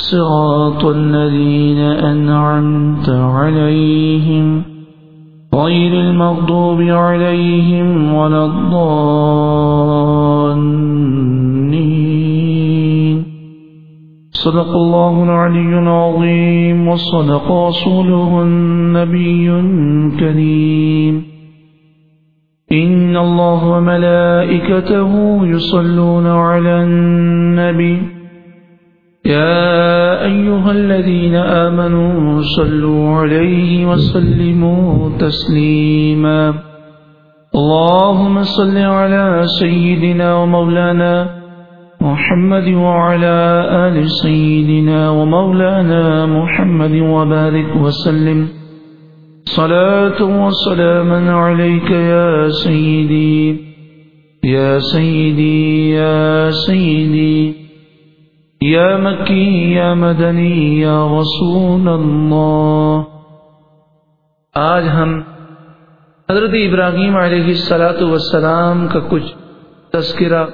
صراط الذين أنعمت عليهم غير المغضوب عليهم ولا الضالين. صدق الله العلي العظيم وصدق رسوله النبي الكريم. إن الله وملائكته يصلون على النبي يا أيها الذين آمنوا صلوا عليه وسلموا تسليما. اللهم صل على سيدنا ومولانا محمد وعلى آل سيدنا ومولانا محمد وبارك وسلم. صلاة وسلاما عليك يا سيدي يا سيدي يا سيدي. یا مکی یا مدنی یا رسول اللہ آج ہم حضرت ابراہیم علیہ السلاۃ وسلام کا کچھ تذکرہ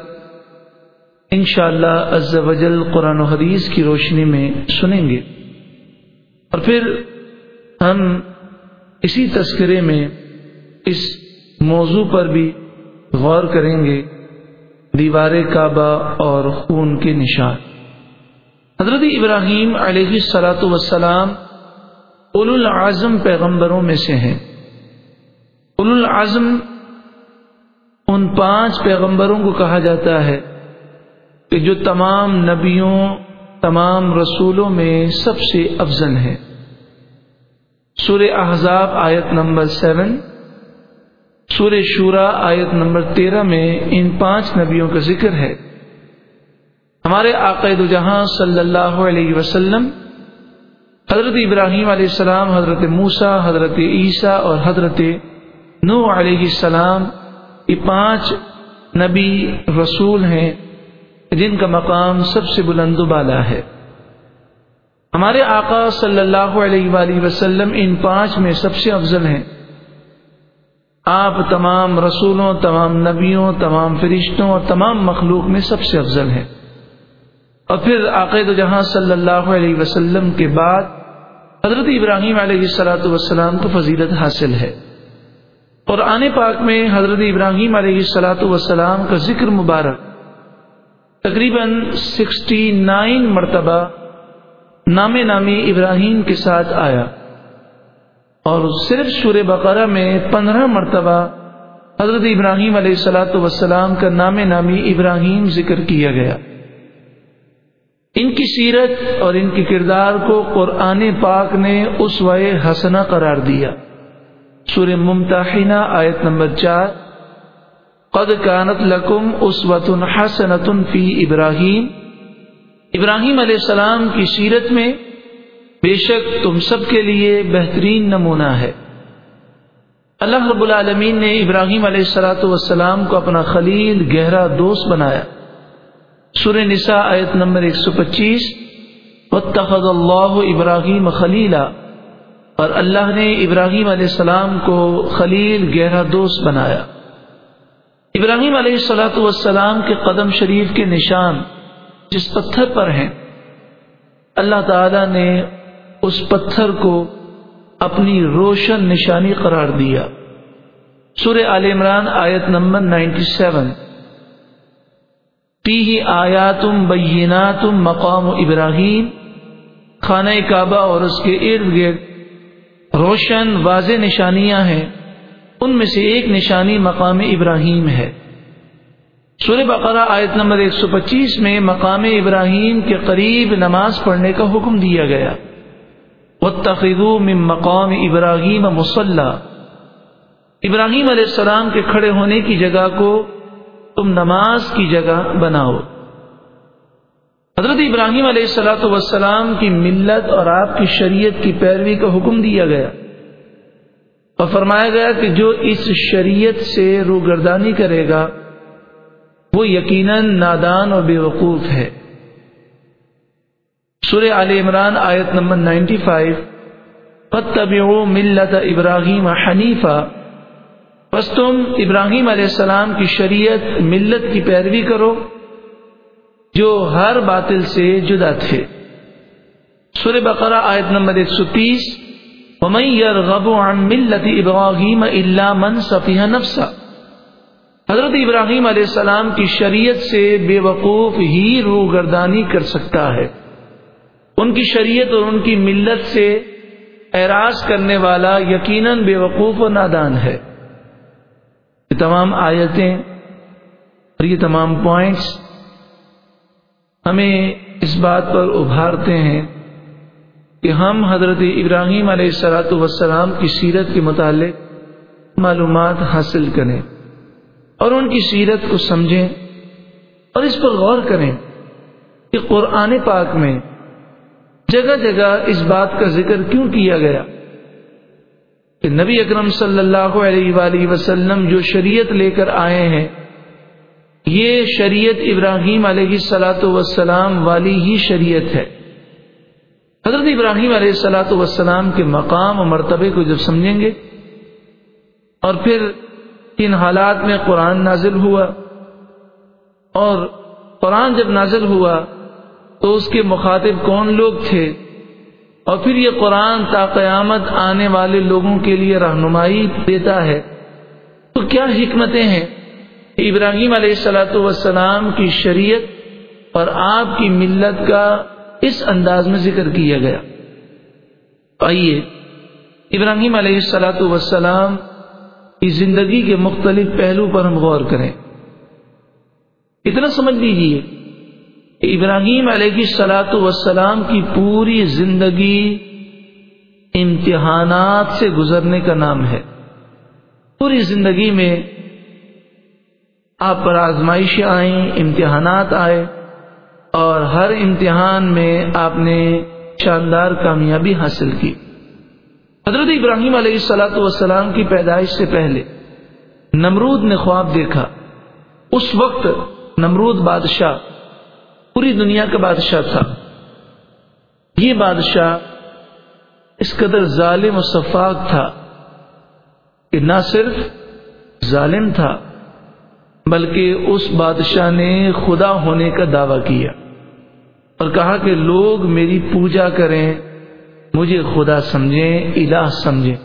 انشاءاللہ شاء اللہ قرآن و حدیث کی روشنی میں سنیں گے. اور پھر ہم اسی تذکرے میں اس موضوع پر بھی غور کریں گے، دیوار کعبہ اور خون کے نشان. حضرت ابراہیم علیہ السلاۃ وسلام اول العظم پیغمبروں میں سے ہیں۔ اول العظم ان پانچ پیغمبروں کو کہا جاتا ہے کہ جو تمام نبیوں، تمام رسولوں میں سب سے افضل ہے سور احزاب آیت نمبر سیون سور شورا آیت نمبر تیرہ میں ان پانچ نبیوں کا ذکر ہے۔ ہمارے عقائد جہاں صلی اللہ علیہ وسلم، حضرت ابراہیم علیہ السلام، حضرت موسا حضرت عیسیٰ اور حضرت نو علیہ السلام، یہ پانچ نبی رسول ہیں جن کا مقام سب سے بلند و بالا ہے۔ ہمارے آقا صلی اللہ علیہ وآلہ وسلم ان پانچ میں سب سے افضل ہیں۔ آپ تمام رسولوں، تمام نبیوں، تمام فرشتوں اور تمام مخلوق میں سب سے افضل ہیں۔ اور پھر عقید جہاں صلی اللہ علیہ وسلم کے بعد حضرت ابراہیم علیہ السلاۃ والسلام کو فضیلت حاصل ہے۔ اور آنے پاک میں حضرت ابراہیم علیہ السلاۃ والسلام کا ذکر مبارک تقریباً سکسٹی نائن مرتبہ نام نامی ابراہیم کے ساتھ آیا اور صرف سور بقرہ میں پندرہ مرتبہ حضرت ابراہیم علیہ السلاۃ والسلام کا نام نامی ابراہیم ذکر کیا گیا۔ ان کی سیرت اور ان کے کردار کو قرآن پاک نے اس وائے قرار دیا۔ سور ممتحینہ آیت نمبر چار۔ قد کانت لکم اس وطن حسنت فی ابراہیم۔ ابراہیم علیہ السلام کی سیرت میں بے شک تم سب کے لیے بہترین نمونہ ہے۔ اللہ رب العالمین نے ابراہیم علیہ السلاۃ والسلام کو اپنا خلیل گہرا دوست بنایا۔ سورہ نساء آیت نمبر 125 واتخذ اللہ ابراہیم خلیلا اور اللہ نے ابراہیم علیہ السلام کو خلیل، گہرا دوست بنایا۔ ابراہیم علیہ السلاۃ والسلام کے قدم شریف کے نشان جس پتھر پر ہیں، اللہ تعالی نے اس پتھر کو اپنی روشن نشانی قرار دیا۔ سورہ عال عمران آیت نمبر 97 فی آیا تم بینا تم مقام ابراہیم، خانہ کعبہ اور اس کے ارد گرد روشن واضح نشانیاں ہیں۔ ان میں سے ایک نشانی مقام ابراہیم ہے۔ سورہ بقرہ آیت نمبر 125 میں مقام ابراہیم کے قریب نماز پڑھنے کا حکم دیا گیا۔ من مقام ابراہیم مسلح ابراہیم علیہ السلام کے کھڑے ہونے کی جگہ کو تم نماز کی جگہ بناؤ۔ حضرت ابراہیم علیہ السلاۃ وسلام کی ملت اور آپ کی شریعت کی پیروی کا حکم دیا گیا۔ اور فرمایا گیا کہ جو اس شریعت سے روگردانی کرے گا، وہ یقیناً نادان اور بے وقوف ہے۔ سورہ عال عمران آیت نمبر نائنٹی فائیو ملت ابراہیم حنیفہ بس تم ابراہیم علیہ السلام کی شریعت، ملت کی پیروی کرو، جو ہر باطل سے جدا تھے۔ سورہ بقرہ آیت نمبر ایک سو تیس يرغب عن ملت ابراہیم الا من صفیہ نفسا حضرت ابراہیم علیہ السلام کی شریعت سے بے وقوف ہی روح گردانی کر سکتا ہے۔ ان کی شریعت اور ان کی ملت سے اعراض کرنے والا یقیناً بے وقوف و نادان ہے۔ یہ تمام آیتیں اور یہ تمام پوائنٹس ہمیں اس بات پر ابھارتے ہیں کہ ہم حضرت ابراہیم علیہ السلاۃ وسلام کی سیرت کے متعلق معلومات حاصل کریں اور ان کی سیرت کو سمجھیں اور اس پر غور کریں کہ قرآن پاک میں جگہ جگہ اس بات کا ذکر کیوں کیا گیا؟ نبی اکرم صلی اللہ علیہ وآلہ وسلم جو شریعت لے کر آئے ہیں، یہ شریعت ابراہیم علیہ سلاۃ وسلام والی ہی شریعت ہے۔ حضرت ابراہیم علیہ السلاۃ وسلام کے مقام اور مرتبے کو جب سمجھیں گے، اور پھر ان حالات میں قرآن نازل ہوا، اور قرآن جب نازل ہوا تو اس کے مخاطب کون لوگ تھے؟ اور پھر یہ قرآن تا قیامت آنے والے لوگوں کے لیے رہنمائی دیتا ہے۔ تو کیا حکمتیں ہیں؟ ابراہیم علیہ السلاۃ والسلام کی شریعت اور آپ کی ملت کا اس انداز میں ذکر کیا گیا۔ آئیے، ابراہیم علیہ السلاۃ والسلام کی زندگی کے مختلف پہلو پر ہم غور کریں۔ اتنا سمجھ لیجیے ابراہیم علیہ سلاۃ وسلام کی پوری زندگی امتحانات سے گزرنے کا نام ہے۔ پوری زندگی میں آپ پر آزمائشیں آئیں، امتحانات آئے اور ہر امتحان میں آپ نے شاندار کامیابی حاصل کی۔ حضرت ابراہیم علیہ السلاۃ والسلام کی پیدائش سے پہلے نمرود نے خواب دیکھا۔ اس وقت نمرود بادشاہ پوری دنیا کا بادشاہ تھا۔ یہ بادشاہ اس قدر ظالم و شفاق تھا کہ نہ صرف ظالم تھا بلکہ اس بادشاہ نے خدا ہونے کا دعویٰ کیا اور کہا کہ لوگ میری پوجا کریں، مجھے خدا سمجھیں، الہ سمجھیں۔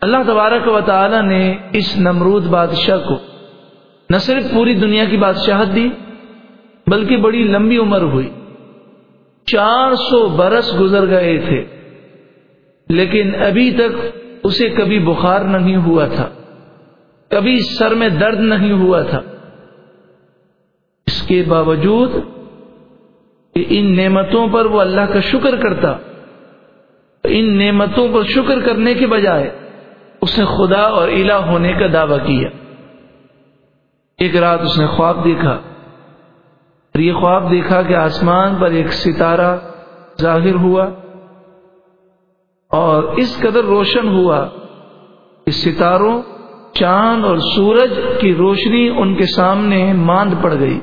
اللہ تبارک و تعالی نے اس نمرود بادشاہ کو نہ صرف پوری دنیا کی بادشاہت دی بلکہ بڑی لمبی عمر ہوئی۔ چار سو برس گزر گئے تھے، لیکن ابھی تک اسے کبھی بخار نہیں ہوا تھا، کبھی سر میں درد نہیں ہوا تھا۔ اس کے باوجود کہ ان نعمتوں پر وہ اللہ کا شکر کرتا، ان نعمتوں پر شکر کرنے کے بجائے اس نے خدا اور الہ ہونے کا دعویٰ کیا۔ ایک رات اس نے خواب دیکھا۔ اور یہ خواب دیکھا کہ آسمان پر ایک ستارہ ظاہر ہوا اور اس قدر روشن ہوا کہ ستاروں، چاند اور سورج کی روشنی ان کے سامنے ماند پڑ گئی۔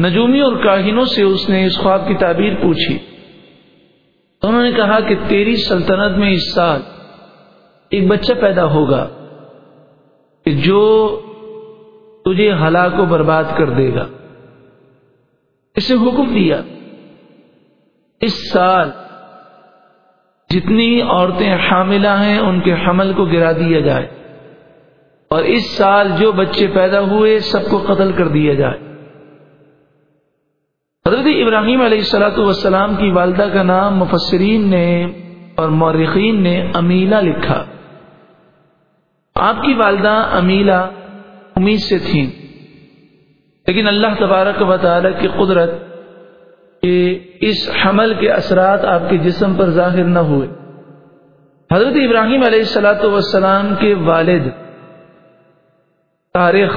نجومی اور کاہنوں سے اس نے اس خواب کی تعبیر پوچھی۔ انہوں نے کہا کہ تیری سلطنت میں اس سال ایک بچہ پیدا ہوگا کہ جو تجھے ہلاک و برباد کر دے گا۔ اسے حکم دیا۔ اس سال جتنی عورتیں حاملہ ہیں، ان کے حمل کو گرا دیا جائے۔ اور اس سال جو بچے پیدا ہوئے، سب کو قتل کر دیا جائے۔ حضرت ابراہیم علیہ السلاۃ والسلام کی والدہ کا نام مفسرین نے اور مورخین نے امیلا لکھا۔ آپ کی والدہ امیلا امید سے تھیں۔ لیکن اللہ تبارک و تعالی کی قدرت کہ اس حمل کے اثرات آپ کے جسم پر ظاہر نہ ہوئے۔ حضرت ابراہیم علیہ السلاۃ والسلام کے والد تاریخ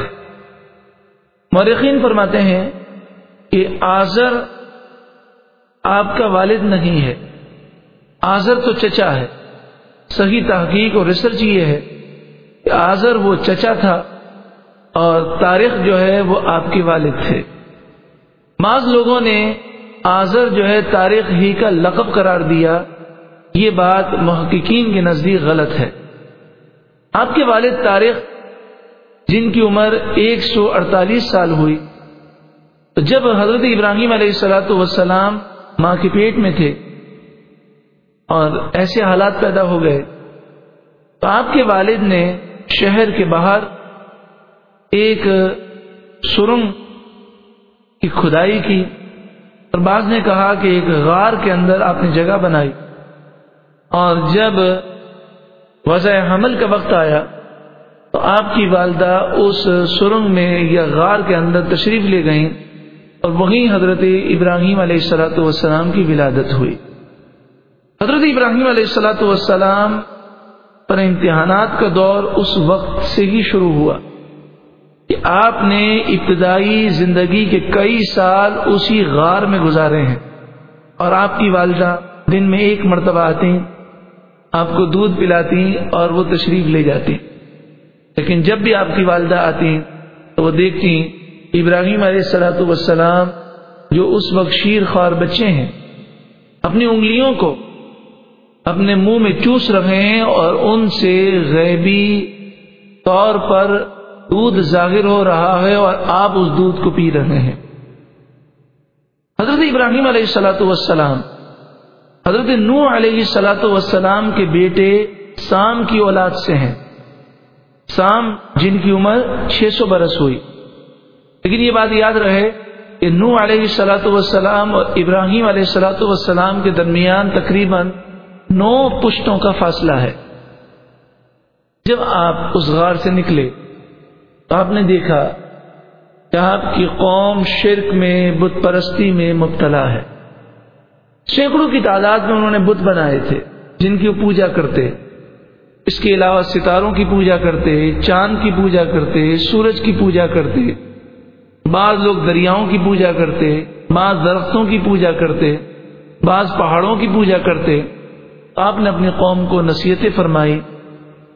مورخین فرماتے ہیں کہ آزر آپ کا والد نہیں ہے۔ آزر تو چچا ہے۔ صحیح تحقیق اور ریسرچ یہ ہے کہ آزر وہ چچا تھا اور تاریخ جو ہے وہ آپ کے والد تھے۔ بعض لوگوں نے آزر جو ہے تاریخ ہی کا لقب قرار دیا۔ یہ بات محققین کے نزدیک غلط ہے۔ آپ کے والد تاریخ جن کی عمر ایک سو اڑتالیس سال ہوئی۔ تو جب حضرت ابراہیم علیہ السلاۃ وسلام ماں کے پیٹ میں تھے اور ایسے حالات پیدا ہو گئے تو آپ کے والد نے شہر کے باہر ایک سرنگ کی کھدائی کی اور بعض نے کہا کہ ایک غار کے اندر آپ نے جگہ بنائی اور جب وضع حمل کا وقت آیا تو آپ کی والدہ اس سرنگ میں یا غار کے اندر تشریف لے گئیں اور وہیں حضرت ابراہیم علیہ السلاۃ والسلام کی ولادت ہوئی۔ حضرت ابراہیم علیہ السلاۃ والسلام پر امتحانات کا دور اس وقت سے ہی شروع ہوا۔ کہ آپ نے ابتدائی زندگی کے کئی سال اسی غار میں گزارے ہیں اور آپ کی والدہ دن میں ایک مرتبہ آتی آپ کو دودھ پلاتی اور وہ تشریف لے جاتی۔ لیکن جب بھی آپ کی والدہ آتی تو وہ دیکھتی ابراہیم علیہ السلاۃ وسلام جو اس وقت شیر خوار بچے ہیں، اپنی انگلیوں کو اپنے منہ میں چوس رہے ہیں اور ان سے غیبی طور پر دودھ ظاہر ہو رہا ہے اور آپ اس دودھ کو پی رہے ہیں۔ حضرت ابراہیم علیہ السلاۃ وسلام حضرت نو علیہ سلاۃ وسلام کے بیٹے سام کی اولاد سے ہیں۔ سام جن کی عمر چھ سو برس ہوئی۔ لیکن یہ بات یاد رہے کہ نو علیہ سلاۃ وسلام اور ابراہیم علیہ سلاۃ وسلام کے درمیان تقریباً نو پشتوں کا فاصلہ ہے۔ جب آپ اس غار سے نکلے تو آپ نے دیکھا کہ آپ کی قوم شرک میں، بت پرستی میں مبتلا ہے۔ سینکڑوں کی تعداد میں انہوں نے بت بنائے تھے، جن کی وہ پوجا کرتے، اس کے علاوہ ستاروں کی پوجا کرتے، چاند کی پوجا کرتے، سورج کی پوجا کرتے، بعض لوگ دریاؤں کی پوجا کرتے، بعض درختوں کی پوجا کرتے، بعض پہاڑوں کی پوجا کرتے۔ آپ نے اپنی قوم کو نصیحت فرمائی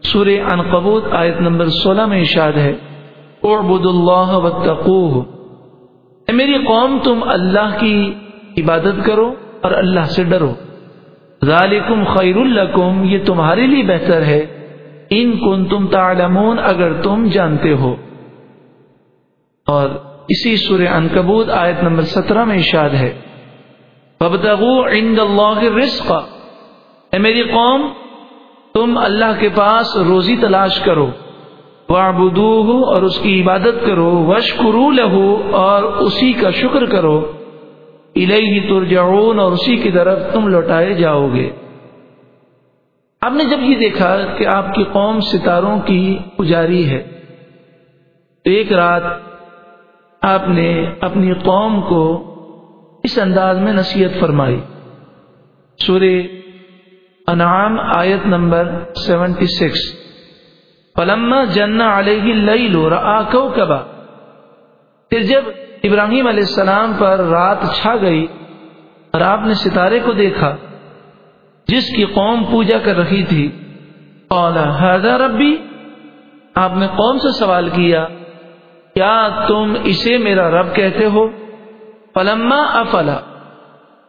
سور انقبوت آیت نمبر سولہ میں اشاد ہے۔ اعبد اللہ اے میری قوم، تم اللہ کی عبادت کرو اور اللہ سے ڈرو۔ ذالکم خیر الکم یہ تمہارے لیے بہتر ہے۔ ان کن تم تعلمون، اگر تم جانتے ہو۔ اور اسی سور انکبود آیت نمبر سترہ میں اشاد ہے۔ عند اللہ رزق اے میری قوم، تم اللہ کے پاس روزی تلاش کرو۔ وعبدوہ اور اس کی عبادت کرو وشکرو لہو اور اسی کا شکر کرو۔ الہی ترجعون اور اسی کی طرف تم لوٹائے جاؤ گے۔ آپ نے جب یہ دیکھا کہ آپ کی قوم ستاروں کی پجاری ہے، تو ایک رات آپ نے اپنی قوم کو اس انداز میں نصیحت فرمائی۔ سورہ انعام آیت نمبر سیونٹی سکس۔ پلما جن علیہ لئی لو کو کبا پھر جب ابراہیم علیہ السلام پر رات چھا گئی اور آپ نے ستارے کو دیکھا، جس کی قوم پوجا کر رہی تھی۔ اولا ربی؟ آپ نے قوم سے سوال کیا کیا تم اسے میرا رب کہتے ہو؟ پلما افلا،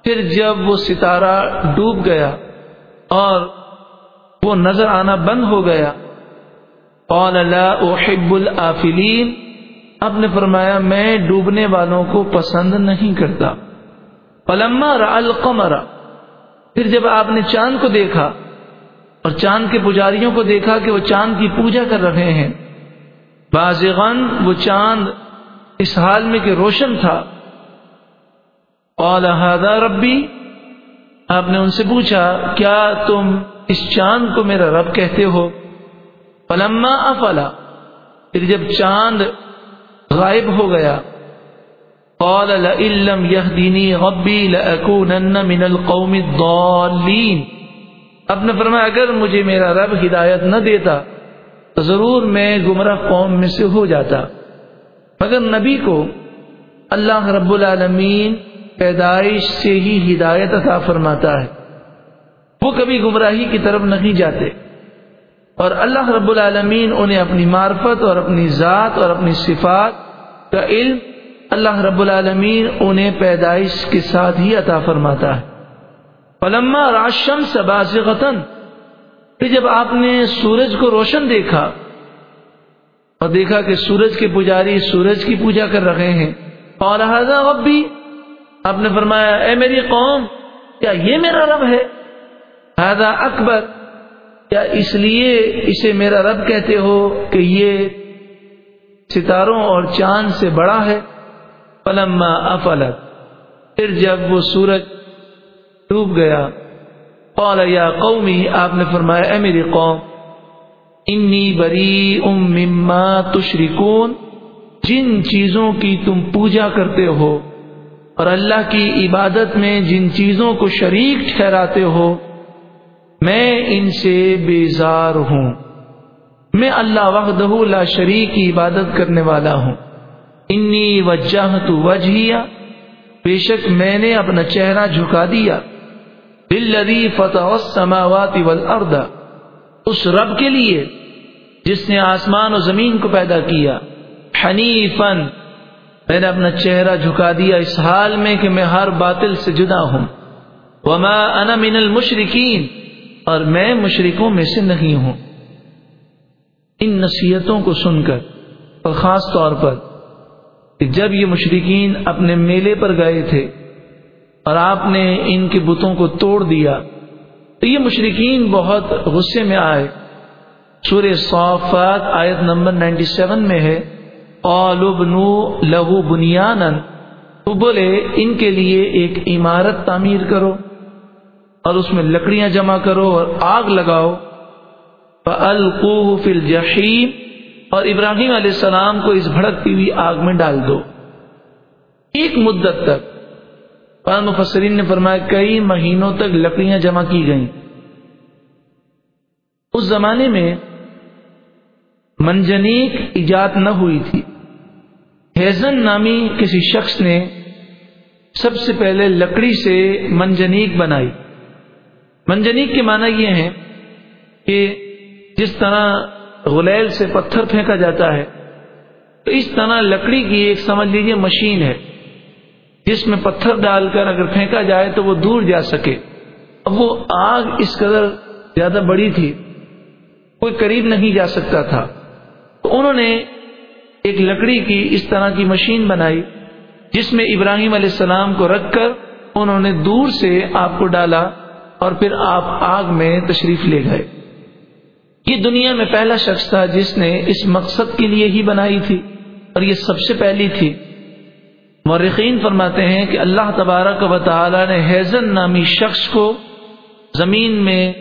پھر جب وہ ستارہ ڈوب گیا اور وہ نظر آنا بند ہو گیا احب الافلین آپ نے فرمایا، میں ڈوبنے والوں کو پسند نہیں کرتا۔ پلما القمر، پھر جب آپ نے چاند کو دیکھا اور چاند کے پجاریوں کو دیکھا کہ وہ چاند کی پوجا کر رہے ہیں بازغن وہ چاند اس حال میں کہ روشن تھا۔ هذا ربی آپ نے ان سے پوچھا، کیا تم اس چاند کو میرا رب کہتے ہو؟ پلما افلا، پھر جب چاند غائب ہو گیا، قال لئن يهدني ربي لاكونن من القوم الضالين اب نے فرمایا، اگر مجھے میرا رب ہدایت نہ دیتا، تو ضرور میں گمراہ قوم میں سے ہو جاتا۔ مگر نبی کو اللہ رب العالمین پیدائش سے ہی ہدایت عطا فرماتا ہے۔ وہ کبھی گمراہی کی طرف نہیں جاتے۔ اور اللہ رب العالمین انہیں اپنی معرفت اور اپنی ذات اور اپنی صفات کا علم اللہ رب العالمین انہیں پیدائش کے ساتھ ہی عطا فرماتا ہے۔ پلما راشم سباز پھر جب آپ نے سورج کو روشن دیکھا اور دیکھا کہ سورج کے پجاری سورج کی پوجا کر رہے ہیں اور اب بھی آپ نے فرمایا، اے میری قوم، کیا یہ میرا رب ہے؟ اکبر کیا اس لیے اسے میرا رب کہتے ہو کہ یہ ستاروں اور چاند سے بڑا ہے؟ پلما افلت، پھر جب وہ سورج ڈوب گیا، قال، یا قومی، آپ نے فرمایا، اے میری قوم، انی بری ام مما تشرکون، جن چیزوں کی تم پوجا کرتے ہو اور اللہ کی عبادت میں جن چیزوں کو شریک ٹھہراتے ہو میں ان سے بیزار ہوں۔ میں اللہ وحدہ لا شریک کی عبادت کرنے والا ہوں۔ انی وجہ تو وجہ بے شک میں نے اپنا چہرہ جھکا دیا۔ بلدی فتح السماوات والارض۔ اس رب کے لیے جس نے آسمان و زمین کو پیدا کیا۔ حنیفن میں نے اپنا چہرہ جھکا دیا اس حال میں کہ میں ہر باطل سے جدا ہوں۔ وما انا من المشرکین۔ اور میں مشرکوں میں سے نہیں ہوں۔ ان نصیحتوں کو سن کر اور خاص طور پر کہ جب یہ مشرقین اپنے میلے پر گئے تھے اور آپ نے ان کے بتوں کو توڑ دیا، تو یہ مشرقین بہت غصے میں آئے۔ سورہ صافات آیت نمبر نائنٹی سیون میں ہے لہو بنیان تو بولے، ان کے لیے ایک عمارت تعمیر کرو۔ اور اس میں لکڑیاں جمع کرو اور آگ لگاؤ۔ القوح فل جہیم اور ابراہیم علیہ السلام کو اس بھڑکتی ہوئی آگ میں ڈال دو۔ ایک مدت تک۔ مفسرین نے فرمایا، کئی مہینوں تک لکڑیاں جمع کی گئیں۔ اس زمانے میں منجنیک ایجاد نہ ہوئی تھی۔ ہیزن نامی کسی شخص نے سب سے پہلے لکڑی سے منجنیک بنائی۔ منجنیک کے معنی یہ ہے کہ جس طرح غلیل سے پتھر پھینکا جاتا ہے، تو اس طرح لکڑی کی ایک سمجھ لیجیے مشین ہے، جس میں پتھر ڈال کر اگر پھینکا جائے تو وہ دور جا سکے۔ اب وہ آگ اس قدر زیادہ بڑی تھی، کوئی قریب نہیں جا سکتا تھا۔ تو انہوں نے ایک لکڑی کی اس طرح کی مشین بنائی، جس میں ابراہیم علیہ السلام کو رکھ کر انہوں نے دور سے آپ کو ڈالا۔ اور پھر آپ آگ میں تشریف لے گئے۔ یہ دنیا میں پہلا شخص تھا جس نے اس مقصد کے لیے ہی بنائی تھی اور یہ سب سے پہلی تھی۔ مورخین فرماتے ہیں کہ اللہ تبارک و تعالی نے حیزن نامی شخص کو زمین میں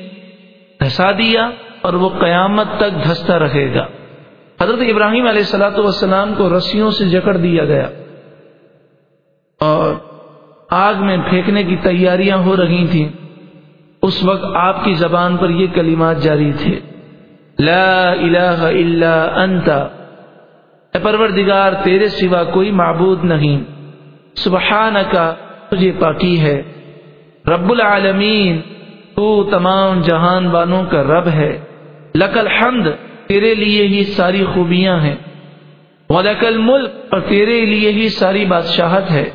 دھسا دیا اور وہ قیامت تک دھستا رہے گا۔ حضرت ابراہیم علیہ السلاۃ والسلام کو رسیوں سے جکڑ دیا گیا اور آگ میں پھینکنے کی تیاریاں ہو رہی تھیں۔ اس وقت آپ کی زبان پر یہ کلمات جاری تھے۔ لا الہ الا انت۔ اے پروردگار، تیرے سوا کوئی معبود نہیں۔ سبحان کا تجھے پاکی ہے۔ رب العالمین، تو تمام جہان والوں کا رب ہے۔ لکل حمد تیرے لیے ہی ساری خوبیاں ہیں۔ ولکل ملک اور تیرے لیے ہی ساری بادشاہت ہے۔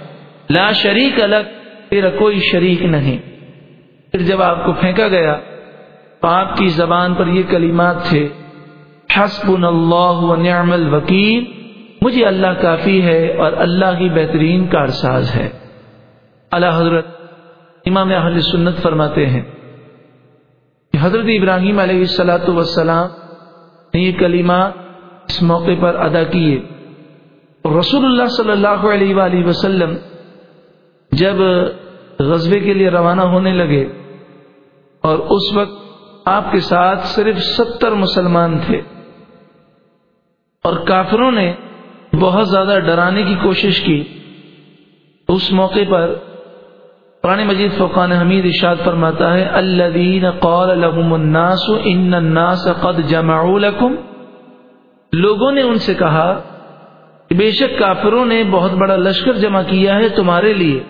لا شریک الگ تیرا کوئی شریک نہیں۔ پھر جب آپ کو پھینکا گیا تو آپ کی زبان پر یہ کلمات تھے حسب اللہ و نعم الوکیل، مجھے اللہ کافی ہے اور اللہ کی بہترین کارساز ہے۔ اللہ حضرت امام اہل سنت فرماتے ہیں کہ حضرت ابراہیم علیہ السلاۃ وسلام نے یہ کلمہ اس موقع پر ادا کیے۔ رسول اللہ صلی اللہ علیہ وآلہ وسلم جب غزبے کے لیے روانہ ہونے لگے اور اس وقت آپ کے ساتھ صرف ستر مسلمان تھے۔ اور کافروں نے بہت زیادہ ڈرانے کی کوشش کی۔ اس موقع پر قرآن مجید فقان حمید اشاد فرماتا ہے، الذین قال لهم الناس ان الناس قد جمعوا لكم لوگوں نے ان سے کہا کہ بے شک کافروں نے بہت بڑا لشکر جمع کیا ہے تمہارے لیے۔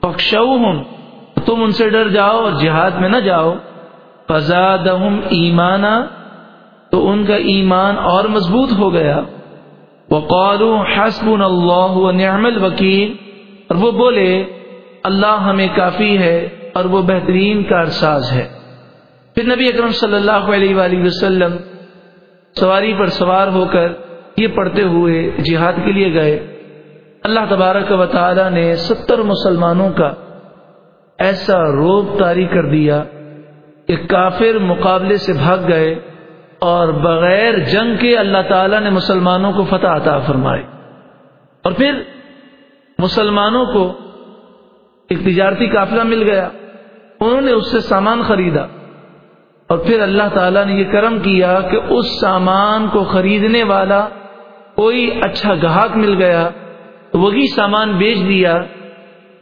پکشو تم ان سے ڈر جاؤ اور جہاد میں نہ جاؤ۔ فزاد ایمانا تو ان کا ایمان اور مضبوط ہو گیا۔ وہ قالو اللہ نعم الوکیل اور وہ بولے، اللہ ہمیں کافی ہے اور وہ بہترین کارساز ہے۔ پھر نبی اکرم صلی اللہ علیہ وآلہ وسلم سواری پر سوار ہو کر یہ پڑھتے ہوئے جہاد کے لیے گئے۔ اللہ تبارک و تعالی نے ستر مسلمانوں کا ایسا روب تاری کر دیا کہ کافر مقابلے سے بھاگ گئے اور بغیر جنگ کے اللہ تعالی نے مسلمانوں کو فتح عطا فرمائے اور پھر مسلمانوں کو ایک تجارتی قافلہ مل گیا۔ انہوں نے اس سے سامان خریدا۔ اور پھر اللہ تعالیٰ نے یہ کرم کیا کہ اس سامان کو خریدنے والا کوئی اچھا گاہک مل گیا۔ وہی سامان بیچ دیا۔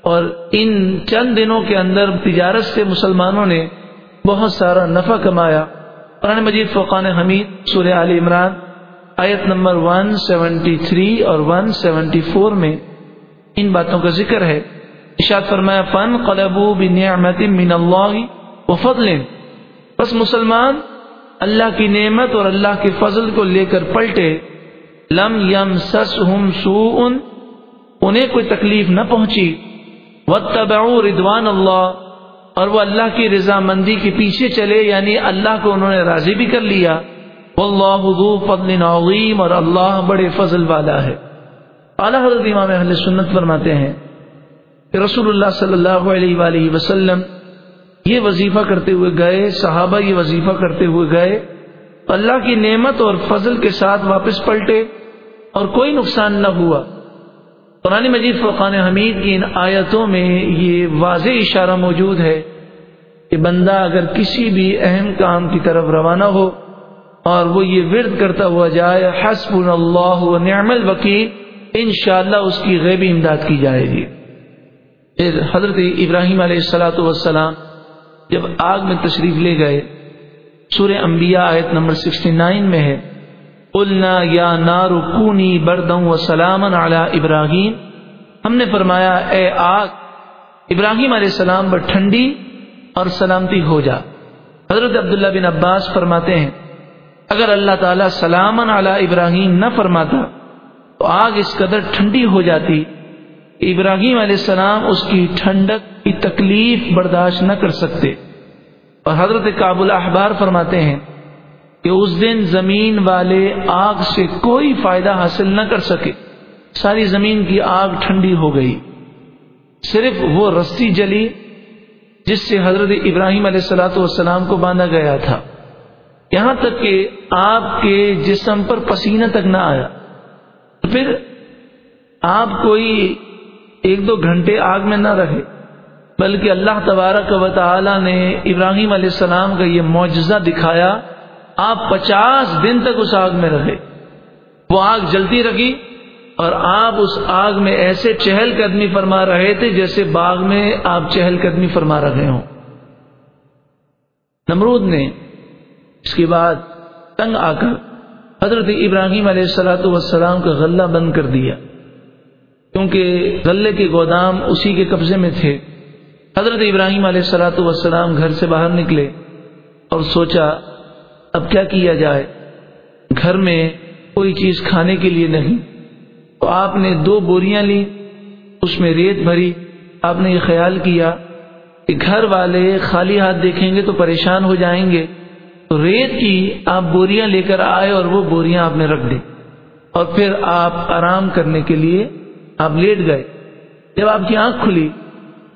اور ان چند دنوں کے اندر تجارت سے مسلمانوں نے بہت سارا نفع کمایا۔ قرآن مجید فقان حمید، سورہ علی عمران، آیت نمبر 173 اور 174 میں ان باتوں کا ذکر ہے۔ اشاد فرمایا فن قلبو بنعمت من اللہ و فضل بس مسلمان اللہ کی نعمت اور اللہ کے فضل کو لے کر پلٹے۔ لم یم سس ہم سو انہیں کوئی تکلیف نہ پہنچی۔ و ردوان اللہ اور وہ اللہ کی رضامندی کے پیچھے چلے یعنی اللہ کو انہوں نے راضی بھی کر لیا۔ واللہ ذو فضل عظیم اور اللہ بڑے فضل والا ہے۔ اعلیٰ حضرت امام اہل سنت فرماتے ہیں کہ رسول اللہ صلی اللہ علیہ وآلہ وسلم یہ وظیفہ کرتے ہوئے گئے، صحابہ یہ وظیفہ کرتے ہوئے گئے۔ اللہ کی نعمت اور فضل کے ساتھ واپس پلٹے اور کوئی نقصان نہ ہوا۔ قرآن مجید فقان حمید کی ان آیتوں میں یہ واضح اشارہ موجود ہے کہ بندہ اگر کسی بھی اہم کام کی طرف روانہ ہو اور وہ یہ ورد کرتا ہوا جائے حسب اللہ و نعم الوکیل، انشاءاللہ اس کی غیبی امداد کی جائے گی۔ حضرت ابراہیم علیہ السلاۃ والسلام جب آگ میں تشریف لے گئے، سورہ انبیاء آیت نمبر 69 میں ہے۔ قلنا یا نار کونی بردم و سلامن علی ابراہیم۔ ہم نے فرمایا، اے آگ، ابراہیم علیہ السلام پر ٹھنڈی اور سلامتی ہو جا۔ حضرت عبداللہ بن عباس فرماتے ہیں، اگر اللہ تعالیٰ سلامن علی ابراہیم نہ فرماتا، تو آگ اس قدر ٹھنڈی ہو جاتی کہ ابراہیم علیہ السلام اس کی ٹھنڈک کی تکلیف برداشت نہ کر سکتے۔ اور حضرت کابل احبار فرماتے ہیں کہ اس دن زمین والے آگ سے کوئی فائدہ حاصل نہ کر سکے۔ ساری زمین کی آگ ٹھنڈی ہو گئی۔ صرف وہ رسی جلی جس سے حضرت ابراہیم علیہ السلاۃ والسلام کو باندھا گیا تھا۔ یہاں تک کہ آپ کے جسم پر پسینہ تک نہ آیا۔ پھر آپ کوئی ایک دو گھنٹے آگ میں نہ رہے، بلکہ اللہ تبارک و تعالی نے ابراہیم علیہ السلام کا یہ معجزہ دکھایا۔ آپ پچاس دن تک اس آگ میں رہے۔ وہ آگ جلتی رہی اور آپ اس آگ میں ایسے چہل قدمی فرما رہے تھے جیسے باغ میں آپ چہل قدمی فرما رہے ہوں۔ نمرود نے اس کے بعد تنگ آ کر حضرت ابراہیم علیہ السلاۃ والسلام کا غلہ بند کر دیا۔ کیونکہ غلے کے گودام اسی کے قبضے میں تھے۔ حضرت ابراہیم علیہ السلاۃ والسلام گھر سے باہر نکلے اور سوچا اب کیا کیا جائے؟ گھر میں کوئی چیز کھانے کے لیے نہیں۔ تو آپ نے دو بوریاں لی اس میں ریت بھری، آپ نے یہ خیال کیا کہ گھر والے خالی ہاتھ دیکھیں گے تو پریشان ہو جائیں گے۔ تو ریت کی آپ بوریاں لے کر آئے اور وہ بوریاں آپ نے رکھ دی اور پھر آپ آرام کرنے کے لیے آپ لیٹ گئے۔ جب آپ کی آنکھ کھلی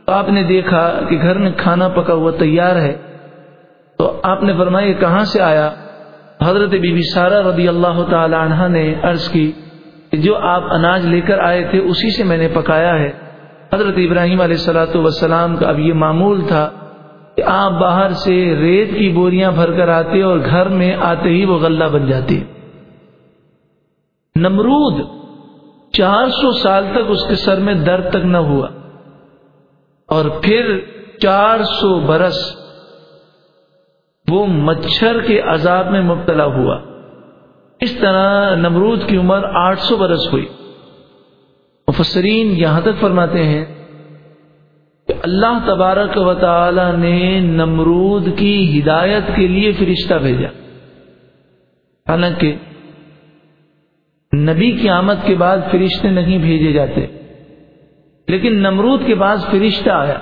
تو آپ نے دیکھا کہ گھر میں کھانا پکا ہوا تیار ہے۔ تو آپ نے فرمایا یہ کہاں سے آیا؟ حضرت بی بی سارا رضی اللہ تعالی عنہ نے عرض کی کہ جو آپ اناج لے کر آئے تھے، اسی سے میں نے پکایا ہے۔ حضرت ابراہیم علیہ السلاۃ وسلام کا اب یہ معمول تھا کہ آپ باہر سے ریت کی بوریاں بھر کر آتے اور گھر میں آتے ہی وہ غلہ بن جاتی نمرود چار سو سال تک اس کے سر میں درد تک نہ ہوا اور پھر چار سو برس وہ مچھر کے عذاب میں مبتلا ہوا۔ اس طرح نمرود کی عمر آٹھ سو برس ہوئی۔ مفسرین یہاں تک فرماتے ہیں کہ اللہ تبارک و تعالی نے نمرود کی ہدایت کے لیے فرشتہ بھیجا۔ حالانکہ نبی کی آمد کے بعد فرشتے نہیں بھیجے جاتے، لیکن نمرود کے بعد فرشتہ آیا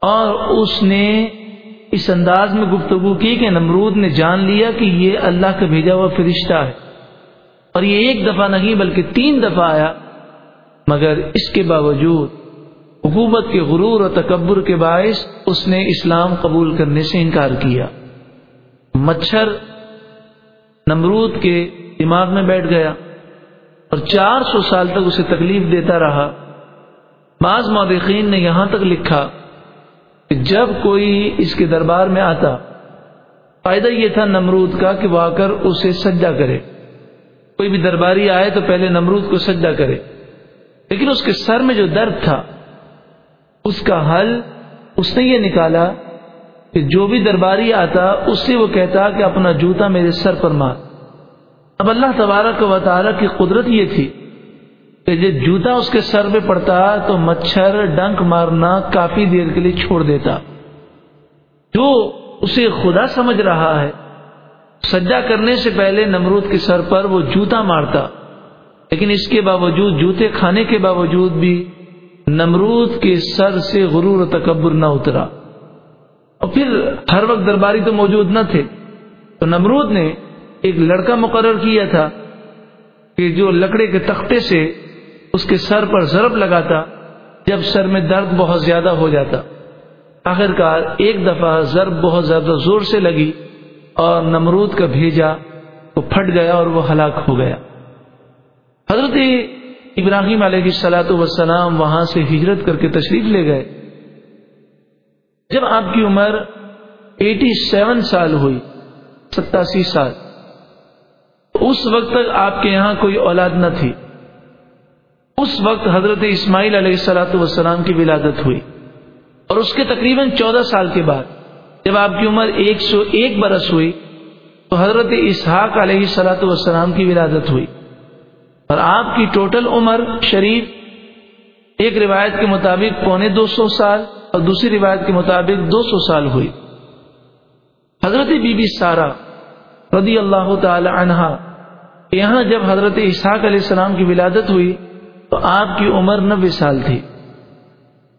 اور اس نے اس انداز میں گفتگو کی کہ نمرود نے جان لیا کہ یہ اللہ کا بھیجا ہوا فرشتہ ہے۔ اور یہ ایک دفعہ نہیں بلکہ تین دفعہ آیا۔ مگر اس کے باوجود حکومت کے غرور اور تکبر کے باعث اس نے اسلام قبول کرنے سے انکار کیا۔ مچھر نمرود کے دماغ میں بیٹھ گیا اور چار سو سال تک اسے تکلیف دیتا رہا۔ بعض مورخین نے یہاں تک لکھا جب کوئی اس کے دربار میں آتا، فائدہ یہ تھا نمرود کا کہ وہ آ کر اسے سجا کرے۔ کوئی بھی درباری آئے تو پہلے نمرود کو سجا کرے۔ لیکن اس کے سر میں جو درد تھا، اس کا حل اس نے یہ نکالا کہ جو بھی درباری آتا، اس سے وہ کہتا کہ اپنا جوتا میرے سر پر مار۔ اب اللہ تبارک و تعالیٰ کی قدرت یہ تھی کہ جب جوتا اس کے سر میں پڑتا تو مچھر ڈنک مارنا کافی دیر کے لیے چھوڑ دیتا۔ جو اسے خدا سمجھ رہا ہے، سجا کرنے سے پہلے نمرود کے سر پر وہ جوتا مارتا۔ لیکن اس کے باوجود، جوتے کھانے کے باوجود بھی نمرود کے سر سے غرور و تکبر نہ اترا۔ اور پھر ہر وقت درباری تو موجود نہ تھے۔ تو نمرود نے ایک لڑکا مقرر کیا تھا کہ جو لکڑے کے تختے سے اس کے سر پر ضرب لگاتا جب سر میں درد بہت زیادہ ہو جاتا۔ آخر کار ایک دفعہ ضرب بہت زیادہ زور سے لگی اور نمرود کا بھیجا وہ پھٹ گیا اور وہ ہلاک ہو گیا۔ حضرت ابراہیم علیہ سلاۃ وسلام وہاں سے ہجرت کر کے تشریف لے گئے۔ جب آپ کی عمر ایٹی سیون سال ہوئی، ستاسی سال اس وقت تک آپ کے یہاں کوئی اولاد نہ تھی۔ اس وقت حضرت اسماعیل علیہ السلاۃ والسلام کی ولادت ہوئی اور اس کے تقریباً چودہ سال کے بعد جب آپ کی عمر ایک سو ایک برس ہوئی، تو حضرت اسحاق علیہ سلاۃ والسلام کی ولادت ہوئی اور آپ کی ٹوٹل عمر شریف ایک روایت کے مطابق پونے دو سو سال اور دوسری روایت کے مطابق دو سو سال ہوئی۔ حضرت بی بی سارا رضی اللہ تعالی عنہا یہاں جب حضرت اسحاق علیہ السلام کی ولادت ہوئی تو آپ کی عمر نبے سال تھی۔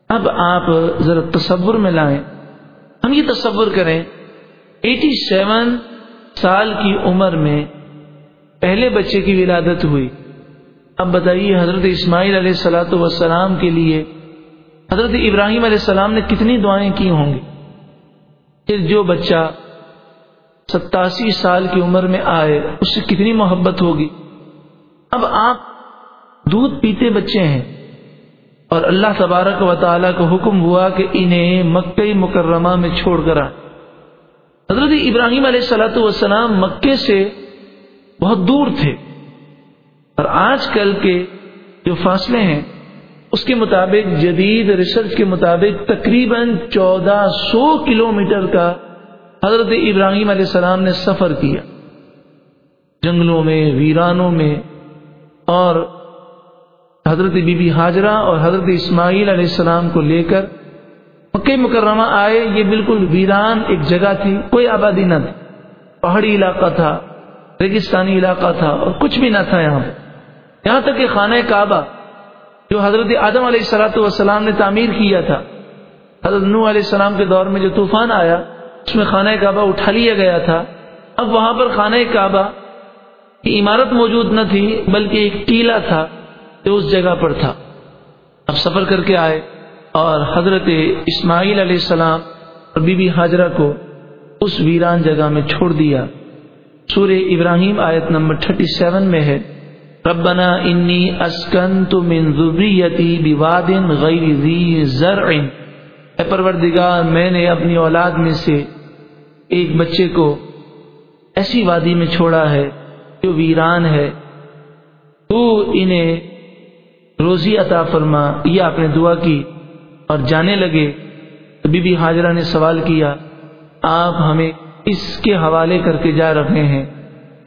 اب آپ ذرا تصور میں لائیں۔ ہم یہ تصور کریں، ایٹی سیون سال کی عمر میں پہلے بچے کی ولادت ہوئی۔ اب بتائیے، حضرت اسماعیل علیہ السلاۃ وسلام کے لیے حضرت ابراہیم علیہ السلام نے کتنی دعائیں کی ہوں گی؟ پھر جو بچہ ستاسی سال کی عمر میں آئے، اس سے کتنی محبت ہوگی؟ اب آپ دودھ پیتے بچے ہیں۔ اور اللہ تبارک و تعالیٰ کو حکم ہوا کہ انہیں مکئی مکرمہ میں چھوڑ کر حضرت ابراہیم علیہ السلاۃ والسلام مکے سے بہت دور تھے۔ اور آج کل کے جو فاصلے ہیں، اس کے مطابق، جدید ریسرچ کے مطابق تقریباً چودہ سو کلو میٹر کا حضرت ابراہیم علیہ السلام نے سفر کیا۔ جنگلوں میں، ویرانوں میں اور حضرت بی بی حاجرہ اور حضرت اسماعیل علیہ السلام کو لے کر مکہ مکرمہ آئے۔ یہ بالکل ویران ایک جگہ تھی، کوئی آبادی نہ تھی۔ پہاڑی علاقہ تھا، ریگستانی علاقہ تھا اور کچھ بھی نہ تھا یہاں۔ یہاں تک کہ خانہ کعبہ، جو حضرت آدم علیہ السلاۃ والسلام نے تعمیر کیا تھا۔ حضرت نو علیہ السلام کے دور میں جو طوفان آیا، اس میں خانہ کعبہ اٹھا لیا گیا تھا۔ اب وہاں پر خانہ کعبہ کی عمارت موجود نہ تھی، بلکہ ایک ٹیلا تھا۔ جو اس جگہ پر تھا۔ اب سفر کر کے آئے اور حضرت اسماعیل علیہ السلام اور بی بی حاجرہ کو اس ویران جگہ میں چھوڑ دیا۔ سور ابراہیم آیت نمبر 37 میں ہے۔ ربنا انی اسکنت من ذریتی بواد غیر ذی زرع۔ اے پروردگار، میں نے اپنی اولاد میں سے ایک بچے کو ایسی وادی میں چھوڑا ہے جو ویران ہے۔ تو انہیں روزی عطا فرما، یہ آپ نے دعا کی اور جانے لگے تو بی بی حاجرہ نے سوال کیا، آپ ہمیں اس کے حوالے کر کے جا رہے ہیں،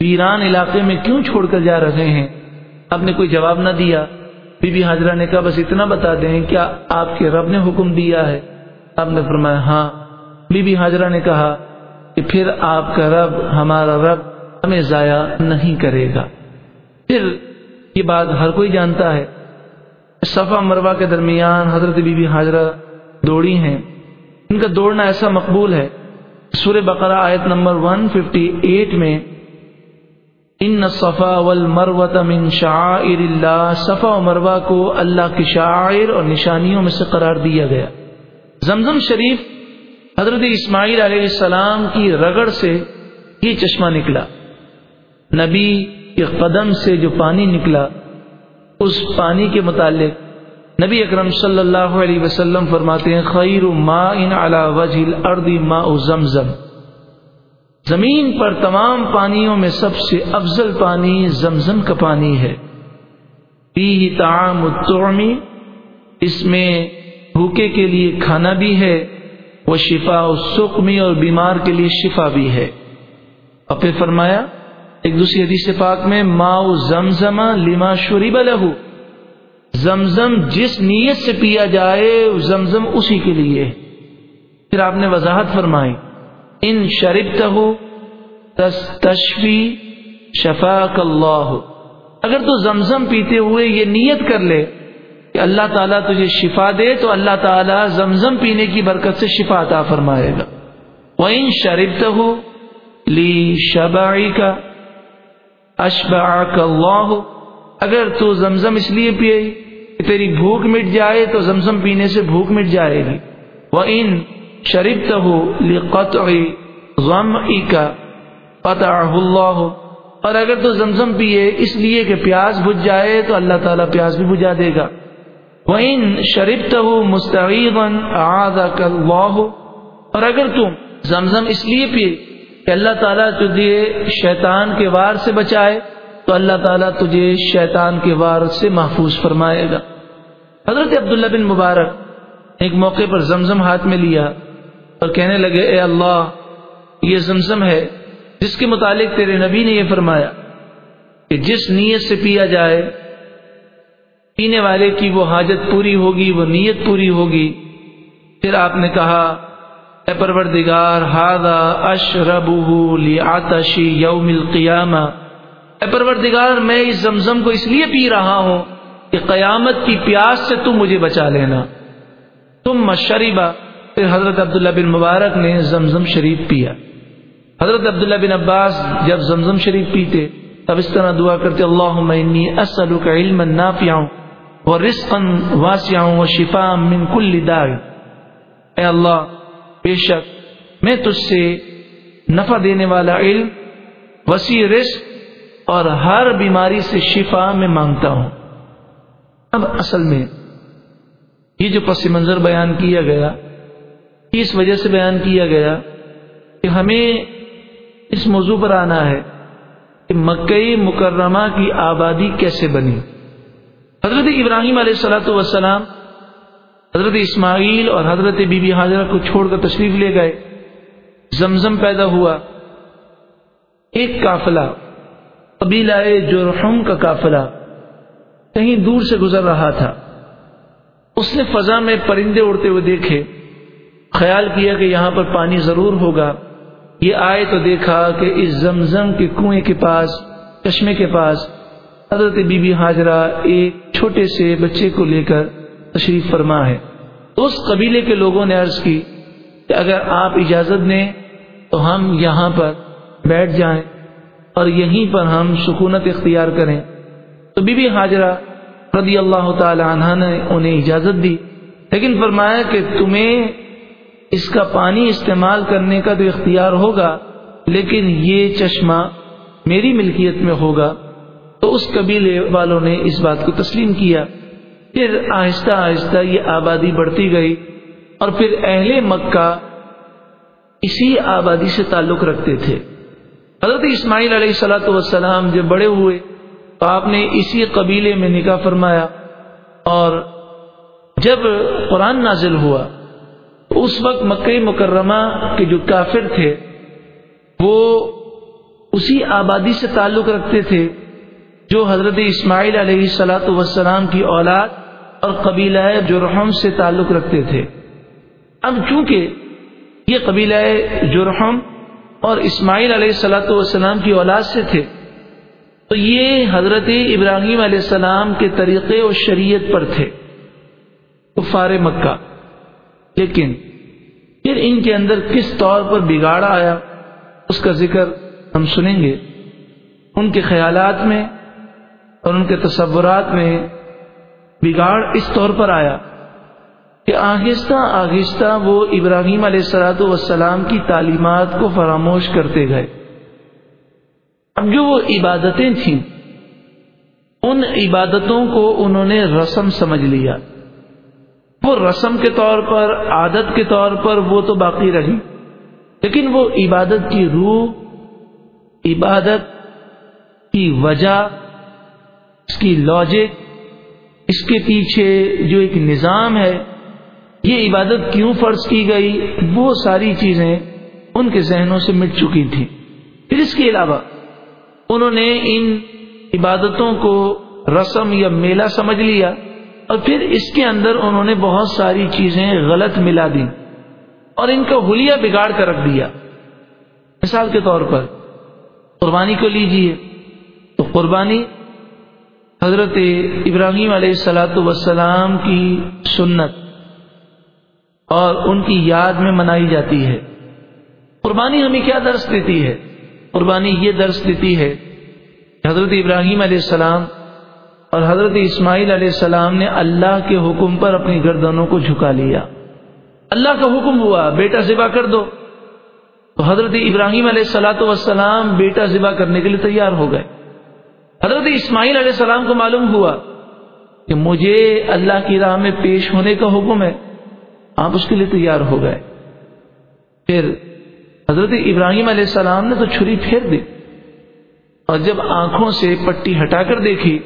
ویران علاقے میں کیوں چھوڑ کر جا رہے ہیں؟ آپ نے کوئی جواب نہ دیا۔ بی بی حاضرہ نے کہا، بس اتنا بتا دیں، کیا آپ کے رب نے حکم دیا ہے؟ آپ نے فرمایا ہاں۔ بی بی حاضرہ نے کہا کہ پھر آپ کا رب، ہمارا رب ہمیں ضائع نہیں کرے گا۔ پھر یہ بات ہر کوئی جانتا ہے۔ صفا مروا کے درمیان حضرت بی بی حاضرہ دوڑی ہیں۔ ان کا دوڑنا ایسا مقبول ہے۔ سورہ بقرہ آیت نمبر 158 میں، ان صفا والمروہ من شعائر اللہ صفا و مروا کو اللہ کی شاعر اور نشانیوں میں سے قرار دیا گیا۔ زمزم شریف حضرت اسماعیل علیہ السلام کی رگڑ سے یہ چشمہ نکلا۔ نبی کے قدم سے جو پانی نکلا۔ اس پانی کے متعلق نبی اکرم صلی اللہ علیہ وسلم فرماتے ہیں، خیر ما ان وجہ الارض ما زمزم۔ زمین پر تمام پانیوں میں سب سے افضل پانی زمزم کا پانی ہے۔ پی تعام الطعمی اس میں بھوکے کے لیے کھانا بھی ہے وہ شفا سکمی اور بیمار کے لیے شفا بھی ہے۔ اور پھر فرمایا ایک دوسری حدیث پاک میں، ماؤ زمزم لما شریب لہو۔ زمزم جس نیت سے پیا جائے، زمزم اسی کے لیے۔ پھر آپ نے وضاحت فرمائی۔ ان شریف ہو تشفی شفا اللہ۔ اگر تو زمزم پیتے ہوئے یہ نیت کر لے کہ اللہ تعالیٰ تجھے شفا دے، تو اللہ تعالیٰ زمزم پینے کی برکت سے شفا عطا فرمائے گا۔ وہ ان شریف ہو لی شبائی کا اشبا اللہ، اگر تو زمزم اس لیے پیے کہ تیری بھوک مٹ جائے تو زمزم پینے سے بھوک مٹ جائے گی۔ وہ ان شریف ہو غم کا قطع اللہ اور اگر تو زمزم پیے اس لیے کہ پیاز بجھ جائے تو اللہ تعالیٰ پیاز بھی بجھا دے گا۔ وَإِن شَرِبْتَهُ مُسْتَعِيضًا أَعَاذَكَ اللَّهُ، اور اگر تم زمزم اس لیے پیے کہ اللہ تعالیٰ تجھے شیطان کے وار سے بچائے، تو اللہ تعالیٰ تجھے شیطان کے وار سے محفوظ فرمائے گا۔ حضرت عبداللہ بن مبارک ایک موقع پر زمزم ہاتھ میں لیا اور کہنے لگے، اے اللہ، یہ زمزم ہے جس کے متعلق تیرے نبی نے یہ فرمایا کہ جس نیت سے پیا جائے، پینے والے کی وہ حاجت پوری ہوگی، وہ نیت پوری ہوگی۔ پھر آپ نے کہا اے پروردگار ہادا اشرب آتشی یوم القیامہ۔ اے پروردگار، میں اس زمزم کو اس لیے پی رہا ہوں کہ قیامت کی پیاس سے تم مجھے بچا لینا۔ تم مشربہ پھر حضرت عبداللہ بن مبارک نے زمزم شریف پیا۔ حضرت عبداللہ بن عباس جب زمزم شریف پیتے، تب اس طرح دعا کرتے اللہ اسلو علم نافع وہ رسقن واسع و شفا من کل داغ اے اللہ بے شک میں تجھ سے نفع دینے والا علم، وسیع رزق اور ہر بیماری سے شفا میں مانگتا ہوں۔ اب اصل میں یہ جو پس منظر بیان کیا گیا، اس وجہ سے بیان کیا گیا کہ ہمیں اس موضوع پر آنا ہے کہ مکئی مکرمہ کی آبادی کیسے بنی۔ حضرت ابراہیم علیہ السلاۃ وسلام حضرت اسماعیل اور حضرت بی بی حاضرہ کو چھوڑ کر تشریف لے گئے۔ زمزم پیدا ہوا۔ ایک قافلہ، قبیلہ جرحم کا قافلہ، کہیں دور سے گزر رہا تھا۔ اس نے فضا میں پرندے اڑتے ہوئے دیکھے۔ خیال کیا کہ یہاں پر پانی ضرور ہوگا۔ یہ آئے تو دیکھا کہ اس زمزم کے کنویں کے پاس، چشمے کے پاس، حضرت بی بی حاجرہ ایک چھوٹے سے بچے کو لے کر تشریف فرما ہے۔ اس قبیلے کے لوگوں نے عرض کی کہ اگر آپ اجازت دیں تو ہم یہاں پر بیٹھ جائیں اور یہیں پر ہم سکونت اختیار کریں۔ تو بی بی حاجرہ رضی اللہ تعالی عنہ نے انہیں اجازت دی، لیکن فرمایا کہ تمہیں اس کا پانی استعمال کرنے کا تو اختیار ہوگا، لیکن یہ چشمہ میری ملکیت میں ہوگا۔ تو اس قبیلے والوں نے اس بات کو تسلیم کیا۔ پھر آہستہ آہستہ یہ آبادی بڑھتی گئی اور پھر اہل مکہ اسی آبادی سے تعلق رکھتے تھے۔ حضرت اسماعیل علیہ السلاۃ والسلام جب بڑے ہوئے تو آپ نے اسی قبیلے میں نکاح فرمایا اور جب قرآن نازل ہوا تو اس وقت مکہ مکرمہ کے جو کافر تھے وہ اسی آبادی سے تعلق رکھتے تھے جو حضرت اسماعیل علیہ سلاۃ وسلام کی اولاد اور قبیلہ جرحم سے تعلق رکھتے تھے۔ اب چونکہ یہ قبیلہ جرحم اور اسماعیل علیہ السلاۃ والسلام کی اولاد سے تھے، تو یہ حضرت ابراہیم علیہ السلام کے طریقے اور شریعت پر تھے۔ کفار مکہ۔ لیکن پھر ان کے اندر کس طور پر بگاڑ آیا، اس کا ذکر ہم سنیں گے۔ ان کے خیالات میں اور ان کے تصورات میں بگاڑ اس طور پر آیا کہ آہستہ آہستہ وہ ابراہیم علیہ السلاۃ والسلام کی تعلیمات کو فراموش کرتے گئے۔ اب جو وہ عبادتیں تھیں، ان عبادتوں کو انہوں نے رسم سمجھ لیا۔ وہ رسم کے طور پر، عادت کے طور پر وہ تو باقی رہی، لیکن وہ عبادت کی روح، عبادت کی وجہ، اس کی لاجک اس کے پیچھے جو ایک نظام ہے، یہ عبادت کیوں فرض کی گئی؟ وہ ساری چیزیں ان کے ذہنوں سے مٹ چکی تھیں۔ پھر اس کے علاوہ، انہوں نے ان عبادتوں کو رسم یا میلہ سمجھ لیا اور پھر اس کے اندر انہوں نے بہت ساری چیزیں غلط ملا دی اور ان کا حلیہ بگاڑ کر رکھ دیا۔ مثال کے طور پر، قربانی کو لیجیے۔ تو قربانی حضرت ابراہیم علیہ السلاۃ وسلام کی سنت اور ان کی یاد میں منائی جاتی ہے۔ قربانی ہمیں کیا درس دیتی ہے؟ قربانی یہ درس دیتی ہے کہ حضرت ابراہیم علیہ السلام اور حضرت اسماعیل علیہ السلام نے اللہ کے حکم پر اپنی گردنوں کو جھکا لیا۔ اللہ کا حکم ہوا، بیٹا ذبح کر دو۔ تو حضرت ابراہیم علیہ السلاۃ والسلام بیٹا ذبح کرنے کے لیے تیار ہو گئے۔ حضرت اسماعیل علیہ السلام کو معلوم ہوا کہ مجھے اللہ کی راہ میں پیش ہونے کا حکم ہے۔ آپ اس کے لیے تیار ہو گئے۔ پھر حضرت ابراہیم علیہ السلام نے تو چھری پھیر دی۔ اور جب آنکھوں سے پٹی ہٹا کر دیکھی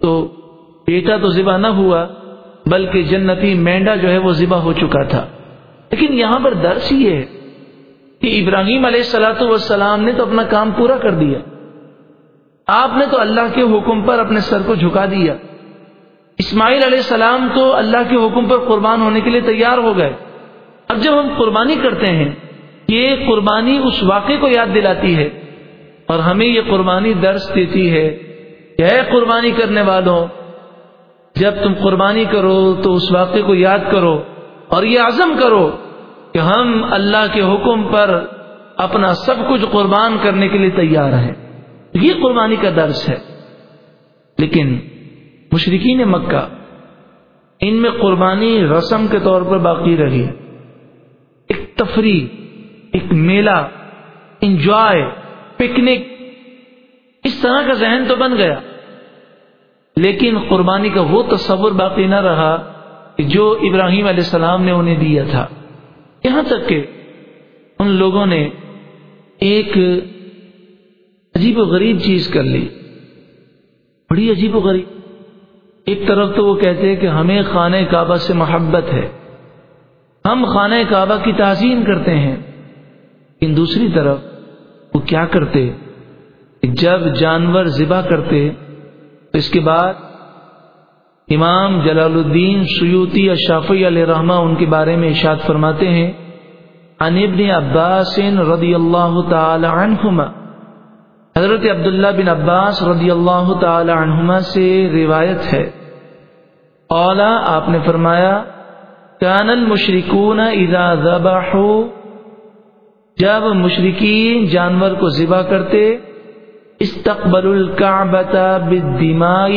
تو بیٹا تو ذبح نہ ہوا، بلکہ جنتی مینڈا جو ہے وہ ذبح ہو چکا تھا۔ لیکن یہاں پر درس یہ ہے کہ ابراہیم علیہ السلاۃ والسلام نے تو اپنا کام پورا کر دیا۔ آپ نے تو اللہ کے حکم پر اپنے سر کو جھکا دیا۔ اسماعیل علیہ السلام تو اللہ کے حکم پر قربان ہونے کے لیے تیار ہو گئے۔ اب جب ہم قربانی کرتے ہیں، یہ قربانی اس واقعے کو یاد دلاتی ہے اور ہمیں یہ قربانی درس دیتی ہے کہ اے قربانی کرنے والوں، جب تم قربانی کرو تو اس واقعے کو یاد کرو اور یہ عزم کرو کہ ہم اللہ کے حکم پر اپنا سب کچھ قربان کرنے کے لیے تیار ہیں۔ یہ قربانی کا درس ہے۔ لیکن مشرقین مکہ ان میں قربانی رسم کے طور پر باقی رہی۔ ایک تفریح، ایک میلہ، انجوائے، پکنک، اس طرح کا ذہن تو بن گیا۔ لیکن قربانی کا وہ تصور باقی نہ رہا جو ابراہیم علیہ السلام نے انہیں دیا تھا۔ یہاں تک کہ ان لوگوں نے ایک عجیب و غریب چیز کر لی۔ بڑی عجیب و غریب۔ ایک طرف تو وہ کہتے ہیں کہ ہمیں خانہ کعبہ سے محبت ہے۔ ہم خانہ کعبہ کی تعظیم کرتے ہیں۔ لیکن دوسری طرف وہ کیا کرتے؟ جب جانور ذبح کرتے، تو اس کے بعد امام جلال الدین سیوتی یا شافی علیہ رحمہ ان کے بارے میں اشاد فرماتے ہیں ان ابن عباس رضی اللہ تعالی عنہما حضرت عبداللہ بن عباس رضی اللہ تعالی عنہما سے روایت ہے۔ اولا آپ نے فرمایا، کان المشرکون اذا ذبحوا جب مشرقین جانور کو ذبح کرتے استقبل الکعبۃ بالدماء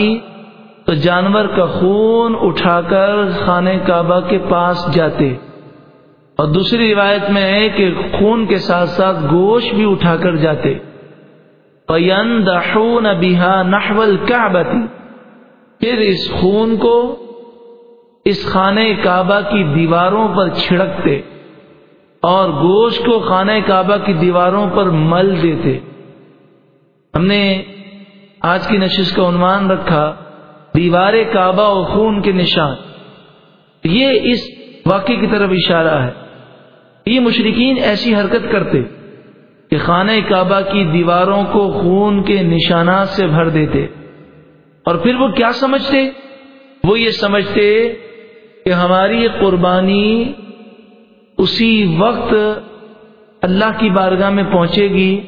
تو جانور کا خون اٹھا کر خانہ کعبہ کے پاس جاتے۔ اور دوسری روایت میں ہے کہ خون کے ساتھ ساتھ گوشت بھی اٹھا کر جاتے۔ فَيَنْدَحُونَ بِهَا نَحْوَ الْكَعْبَةِ۔ پھر اس خون کو اس خانہ کعبہ کی دیواروں پر چھڑکتے اور گوشت کو خانہ کعبہ کی دیواروں پر مل دیتے۔ ہم نے آج کی نشست کا عنوان رکھا، دیوار کعبہ و خون کے نشان۔ یہ اس واقعے کی طرف اشارہ ہے۔ یہ مشرقین ایسی حرکت کرتے۔ کہ خانہ کعبہ کی دیواروں کو خون کے نشانات سے بھر دیتے۔ اور پھر وہ کیا سمجھتے؟ وہ یہ سمجھتے کہ ہماری قربانی اسی وقت اللہ کی بارگاہ میں پہنچے گی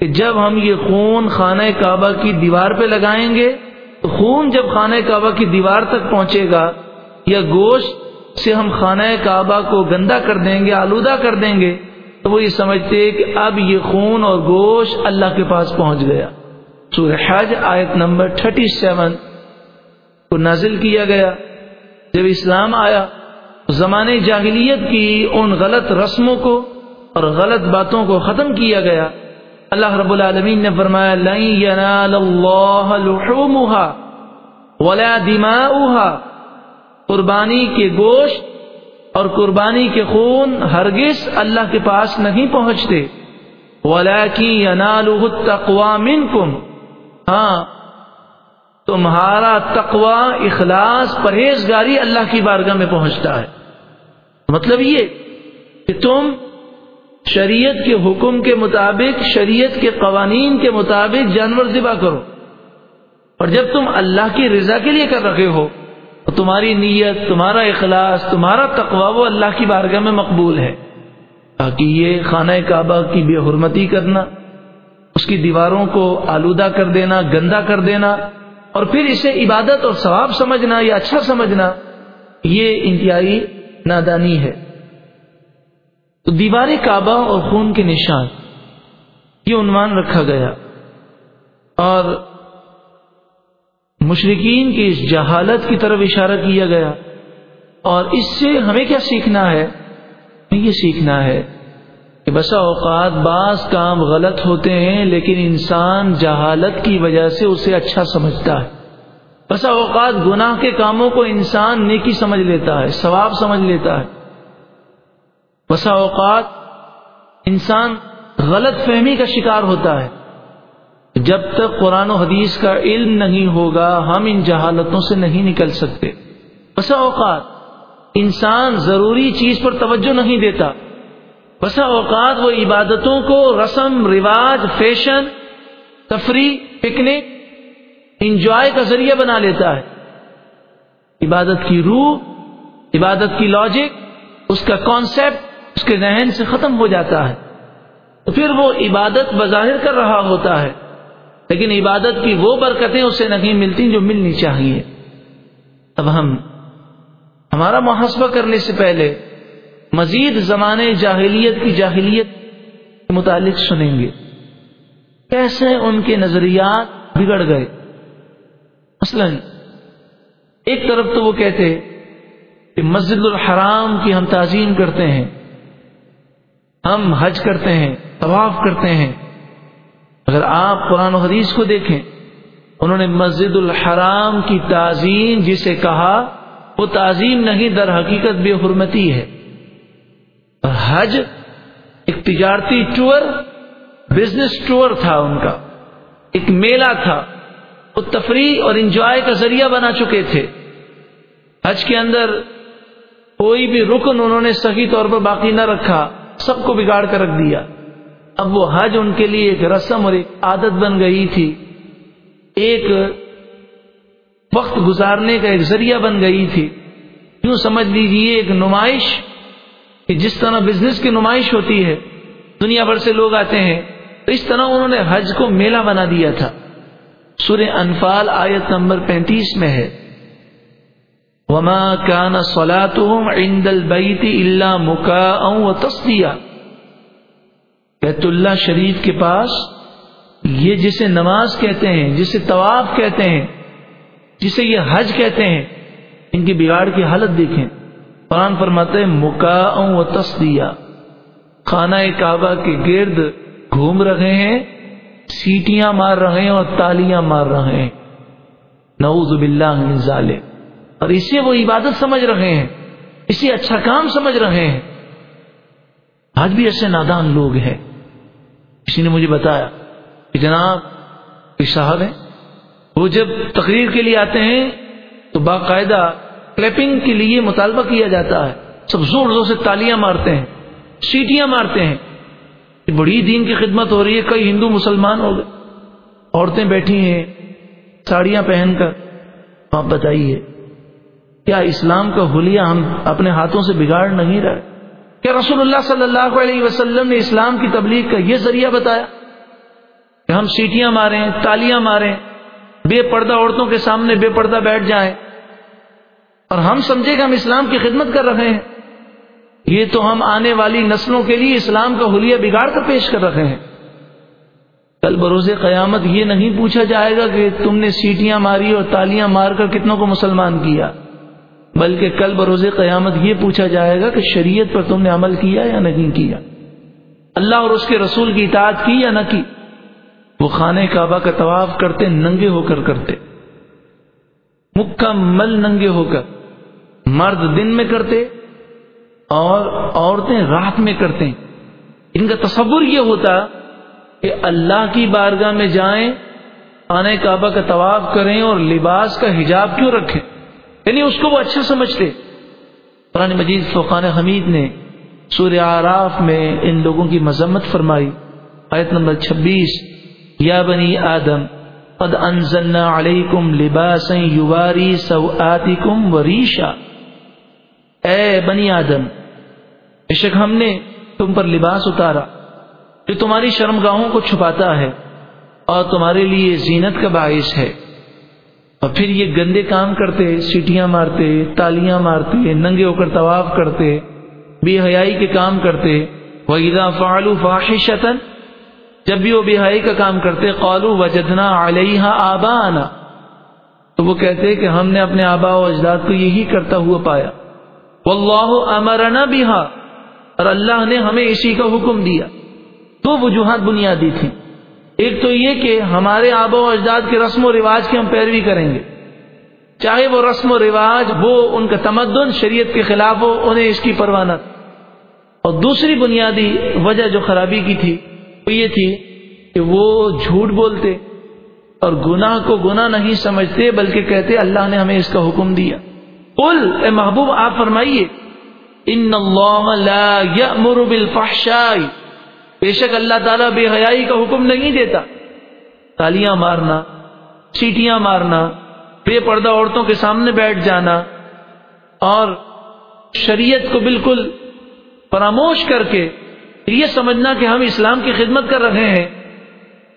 کہ جب ہم یہ خون خانہ کعبہ کی دیوار پہ لگائیں گے، تو خون جب خانہ کعبہ کی دیوار تک پہنچے گا یا گوشت سے ہم خانہ کعبہ کو گندا کر دیں گے، آلودہ کر دیں گے وہ یہ سمجھتے کہ اب یہ خون اور گوشت اللہ کے پاس پہنچ گیا۔ سورہ حج آیت نمبر 37 کو نازل کیا گیا۔ جب اسلام آیا، زمانے جاہلیت کی ان غلط رسموں کو اور غلط باتوں کو ختم کیا گیا۔ اللہ رب العالمین نے فرمایا، لن ينال اللہ لحومها ولا دماؤها۔ قربانی کے گوشت اور قربانی کے خون ہرگز اللہ کے پاس نہیں پہنچتے۔ ہاں تمہارا تقوی، اخلاص، پرہیزگاری اللہ کی بارگاہ میں پہنچتا ہے۔ مطلب یہ کہ تم شریعت کے حکم کے مطابق، شریعت کے قوانین کے مطابق جانور ذبح کرو۔ اور جب تم اللہ کی رضا کے لیے کر رہے ہو تمہاری نیت، تمہارا اخلاص، تمہارا تقوا وہ اللہ کی بارگاہ میں مقبول ہے۔ تاکہ یہ خانہ کعبہ کی بے حرمتی کرنا، اس کی دیواروں کو آلودہ کر دینا، گندا کر دینا، اور پھر اسے عبادت اور ثواب سمجھنا یا اچھا سمجھنا، یہ انتہائی نادانی ہے۔ تو دیوار کعبہ اور خون کے نشان، یہ عنوان رکھا گیا۔ اور مشرقین کی اس جہالت کی طرف اشارہ کیا گیا۔ اور اس سے ہمیں کیا سیکھنا ہے؟ یہ سیکھنا ہے کہ بسا اوقات بعض کام غلط ہوتے ہیں، لیکن انسان جہالت کی وجہ سے اسے اچھا سمجھتا ہے۔ بسا اوقات گناہ کے کاموں کو انسان نیکی سمجھ لیتا ہے، ثواب سمجھ لیتا ہے۔ بسا اوقات انسان غلط فہمی کا شکار ہوتا ہے۔ جب تک قرآن و حدیث کا علم نہیں ہوگا، ہم ان جہالتوں سے نہیں نکل سکتے۔ بسا اوقات، انسان ضروری چیز پر توجہ نہیں دیتا۔ بسا اوقات وہ عبادتوں کو رسم، رواج، فیشن، تفریح، پکنک، انجوائے کا ذریعہ بنا لیتا ہے۔ عبادت کی روح، عبادت کی لاجک اس کا کانسیپٹ اس کے ذہن سے ختم ہو جاتا ہے۔ تو پھر وہ عبادت بظاہر کر رہا ہوتا ہے۔ لیکن عبادت کی وہ برکتیں اسے نہیں ملتی جو ملنی چاہیے۔ اب ہم ہمارا محاسبہ کرنے سے پہلے مزید زمانے جاہلیت کی جاہلیت کے متعلق سنیں گے۔ کیسے ان کے نظریات بگڑ گئے۔ مثلا ایک طرف تو وہ کہتے کہ مسجد الحرام کی ہم تعظیم کرتے ہیں، ہم حج کرتے ہیں، طواف کرتے ہیں۔ اگر آپ قرآن و حدیث کو دیکھیں، انہوں نے مسجد الحرام کی تعظیم جسے کہا، وہ تعظیم نہیں، در حقیقت بے حرمتی ہے۔ اور حج ایک تجارتی ٹور، بزنس ٹور تھا ان کا۔ ایک میلہ تھا۔ وہ تفریح اور انجوائے کا ذریعہ بنا چکے تھے۔ حج کے اندر کوئی بھی رکن انہوں نے صحیح طور پر باقی نہ رکھا، سب کو بگاڑ کر رکھ دیا۔ اب وہ حج ان کے لیے ایک رسم اور ایک عادت بن گئی تھی۔ ایک وقت گزارنے کا ایک ذریعہ بن گئی تھی۔ کیوں سمجھ لیجیے ایک نمائش، کہ جس طرح بزنس کی نمائش ہوتی ہے، دنیا بھر سے لوگ آتے ہیں، تو اس طرح انہوں نے حج کو میلہ بنا دیا تھا۔ سورہ انفال آیت نمبر پینتیس میں ہے۔ وما كان صلاتهم عند البيت الا مكاء وتصديا بیت اللہ شریف کے پاس، یہ جسے نماز کہتے ہیں، جسے طواف کہتے ہیں، جسے یہ حج کہتے ہیں، ان کی بگاڑ کی حالت دیکھیں۔ قرآن فرماتے مکا و تصدیہ خانہ کعبہ کے گرد گھوم رہے ہیں، سیٹیاں مار رہے ہیں اور تالیاں مار رہے ہیں۔ نعوذ باللہ من ظالم اور اسے وہ عبادت سمجھ رہے ہیں، اسے اچھا کام سمجھ رہے ہیں۔ آج بھی ایسے نادان لوگ ہیں۔ کسی نے مجھے بتایا کہ جناب صاحب ہیں، وہ جب تقریر کے لیے آتے ہیں تو باقاعدہ کلیپنگ کے لیے مطالبہ کیا جاتا ہے۔ سب زور زور سے تالیاں مارتے ہیں، سیٹیاں مارتے ہیں بڑی دین کی خدمت ہو رہی ہے، کئی ہندو مسلمان ہو گئے۔ عورتیں بیٹھی ہیں، ساڑیاں پہن کر۔ آپ بتائیے، کیا اسلام کا حلیہ ہم اپنے ہاتھوں سے بگاڑ نہیں رہے کیا رسول اللہ صلی اللہ علیہ وسلم نے اسلام کی تبلیغ کا یہ ذریعہ بتایا کہ ہم سیٹیاں ماریں، تالیاں ماریں، بے پردہ عورتوں کے سامنے بے پردہ بیٹھ جائیں۔ اور ہم سمجھے کہ ہم اسلام کی خدمت کر رہے ہیں۔ یہ تو ہم آنے والی نسلوں کے لیے اسلام کا حلیہ بگاڑ کر پیش کر رہے ہیں۔ کل بروز قیامت یہ نہیں پوچھا جائے گا کہ تم نے سیٹیاں ماری اور تالیاں مار کر کتنوں کو مسلمان کیا۔ بلکہ کل بروز قیامت یہ پوچھا جائے گا کہ شریعت پر تم نے عمل کیا یا نہیں کیا؟ اللہ اور اس کے رسول کی اطاعت کی یا نہ کی؟ وہ خانہ کعبہ کا طواف کرتے، ننگے ہو کر کرتے۔ مکمل ننگے ہو کر۔ مرد دن میں کرتے اور عورتیں رات میں کرتے۔ ان کا تصور یہ ہوتا کہ اللہ کی بارگاہ میں جائیں آنے کعبہ کا طواف کریں اور لباس کا حجاب کیوں رکھیں؟ یعنی اس کو وہ اچھا سمجھتے۔ قرآن مجید فوقان حمید نے سوریہ آراف میں ان لوگوں کی مذمت فرمائی۔ آیت نمبر چھبیس، یا بنی آدم، قد انزلنا علیکم لباسا یواری سوآتکم وریشا۔ اے بنی آدم، بے شک ہم نے تم پر لباس اتارا جو تمہاری شرمگاہوں کو چھپاتا ہے اور تمہارے لیے زینت کا باعث ہے۔ اور پھر یہ گندے کام کرتے، سیٹیاں مارتے، تالیاں مارتے، ننگے ہو کر طواف کرتے، بے حیائی کے کام کرتے۔ وَإِذَا فَعَلُوا فَاحِشَةً، جب بھی وہ بے حیائی کا کام کرتے قالو وجدنا علیہ آبانا تو وہ کہتے کہ ہم نے اپنے آبا و اجداد کو یہی کرتا ہوا پایا۔ واللہ امرنا بہا اور اللہ نے ہمیں اسی کا حکم دیا۔ دو وجوہات بنیادی تھی ایک تو یہ کہ ہمارے آبا و اجداد کے رسم و رواج کی ہم پیروی کریں گے۔ چاہے وہ رسم و رواج وہ ان کا تمدن شریعت کے خلاف ہو، انہیں اس کی پروانہ اور دوسری بنیادی وجہ جو خرابی کی تھی، وہ یہ تھی کہ وہ جھوٹ بولتے اور گناہ کو گناہ نہیں سمجھتے، بلکہ کہتے اللہ نے ہمیں اس کا حکم دیا۔ قل، اے محبوب، آپ فرمائیے، ان اللہ لا یأمر بالفحشاء بے شک اللہ تعالیٰ بے حیائی کا حکم نہیں دیتا۔ تالیاں مارنا، چیٹیاں مارنا، بے پردہ عورتوں کے سامنے بیٹھ جانا اور شریعت کو بالکل فراموش کر کے یہ سمجھنا کہ ہم اسلام کی خدمت کر رہے ہیں۔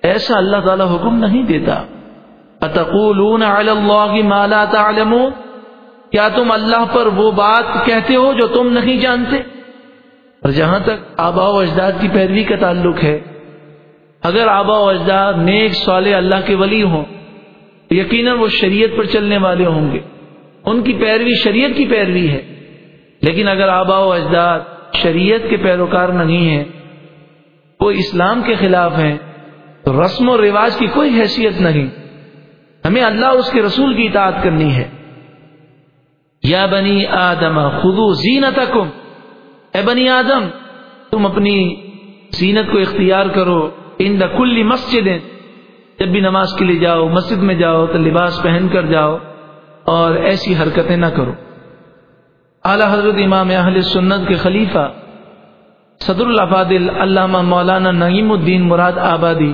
ایسا اللہ تعالیٰ حکم نہیں دیتا۔ اتقولون علی اللہ ما لا تعلمون؟ کیا تم اللہ پر وہ بات کہتے ہو جو تم نہیں جانتے؟ اور جہاں تک آبا و اجداد کی پیروی کا تعلق ہے، اگر آبا و اجداد نیک سوال اللہ کے ولی ہوں، یقیناً وہ شریعت پر چلنے والے ہوں گے۔ ان کی پیروی شریعت کی پیروی ہے، لیکن اگر آبا و اجداد شریعت کے پیروکار نہیں ہیں، وہ اسلام کے خلاف ہیں، تو رسم و رواج کی کوئی حیثیت نہیں۔ ہمیں اللہ اس کے رسول کی اطاعت کرنی ہے۔ یا بنی آدم خدو زینتکم۔ اے بنی آدم، تم اپنی زینت کو اختیار کرو ان دا کلی مسجد، جب بھی نماز کے لیے جاؤ، مسجد میں جاؤ، تو لباس پہن کر جاؤ، اور ایسی حرکتیں نہ کرو۔ اعلی حضرت امام اہل سنت کے خلیفہ صدر الفادل علامہ مولانا نعیم الدین مراد آبادی،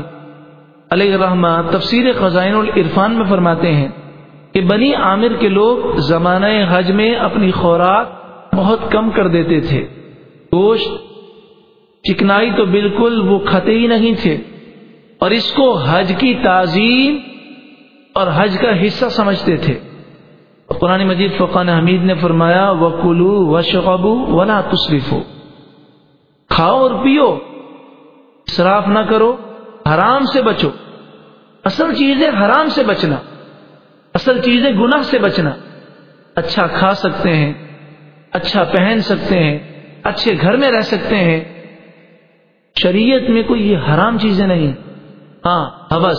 علیہ رحمہ تفسیر خزائن العرفان میں فرماتے ہیں کہ بنی عامر کے لوگ زمانہ حج میں اپنی خوراک بہت کم کر دیتے تھے۔ گوشت، چکنائی تو بالکل وہ کھتے ہی نہیں تھے۔ اور اس کو حج کی تعظیم اور حج کا حصہ سمجھتے تھے۔ قرآن مجید فقان حمید نے فرمایا و کلو و شقبو ولا تصریف ہو کھاؤ اور پیو شراف نہ کرو، حرام سے بچو۔ اصل چیز ہے حرام سے بچنا، اصل چیز ہے گناہ سے بچنا۔ اچھا کھا سکتے ہیں اچھا پہن سکتے ہیں اچھے گھر میں رہ سکتے ہیں۔ شریعت میں کوئی یہ حرام چیزیں نہیں۔ ہاں حوث،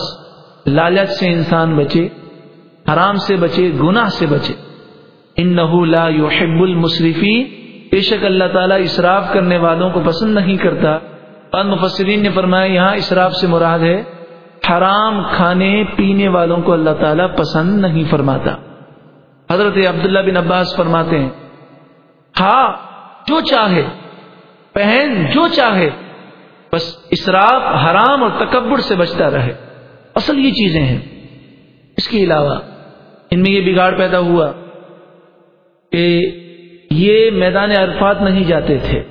لالچ سے انسان بچے، حرام سے بچے، گناہ سے بچے۔ ان لا يحب المصرفی بے شک اللہ تعالیٰ اسراف کرنے والوں کو پسند نہیں کرتا۔ بعد مفسرین نے فرمایا، یہاں اسراف سے مراد ہے، حرام کھانے، پینے والوں کو اللہ تعالیٰ پسند نہیں فرماتا۔ حضرت عبداللہ بن عباس فرماتے ہیں ہاں جو چاہے، پہن جو چاہے، بس اسراف حرام اور تکبر سے بچتا رہے۔ اصل یہ چیزیں ہیں۔ اس کے علاوہ ان میں یہ بگاڑ پیدا ہوا کہ یہ میدان عرفات نہیں جاتے تھے۔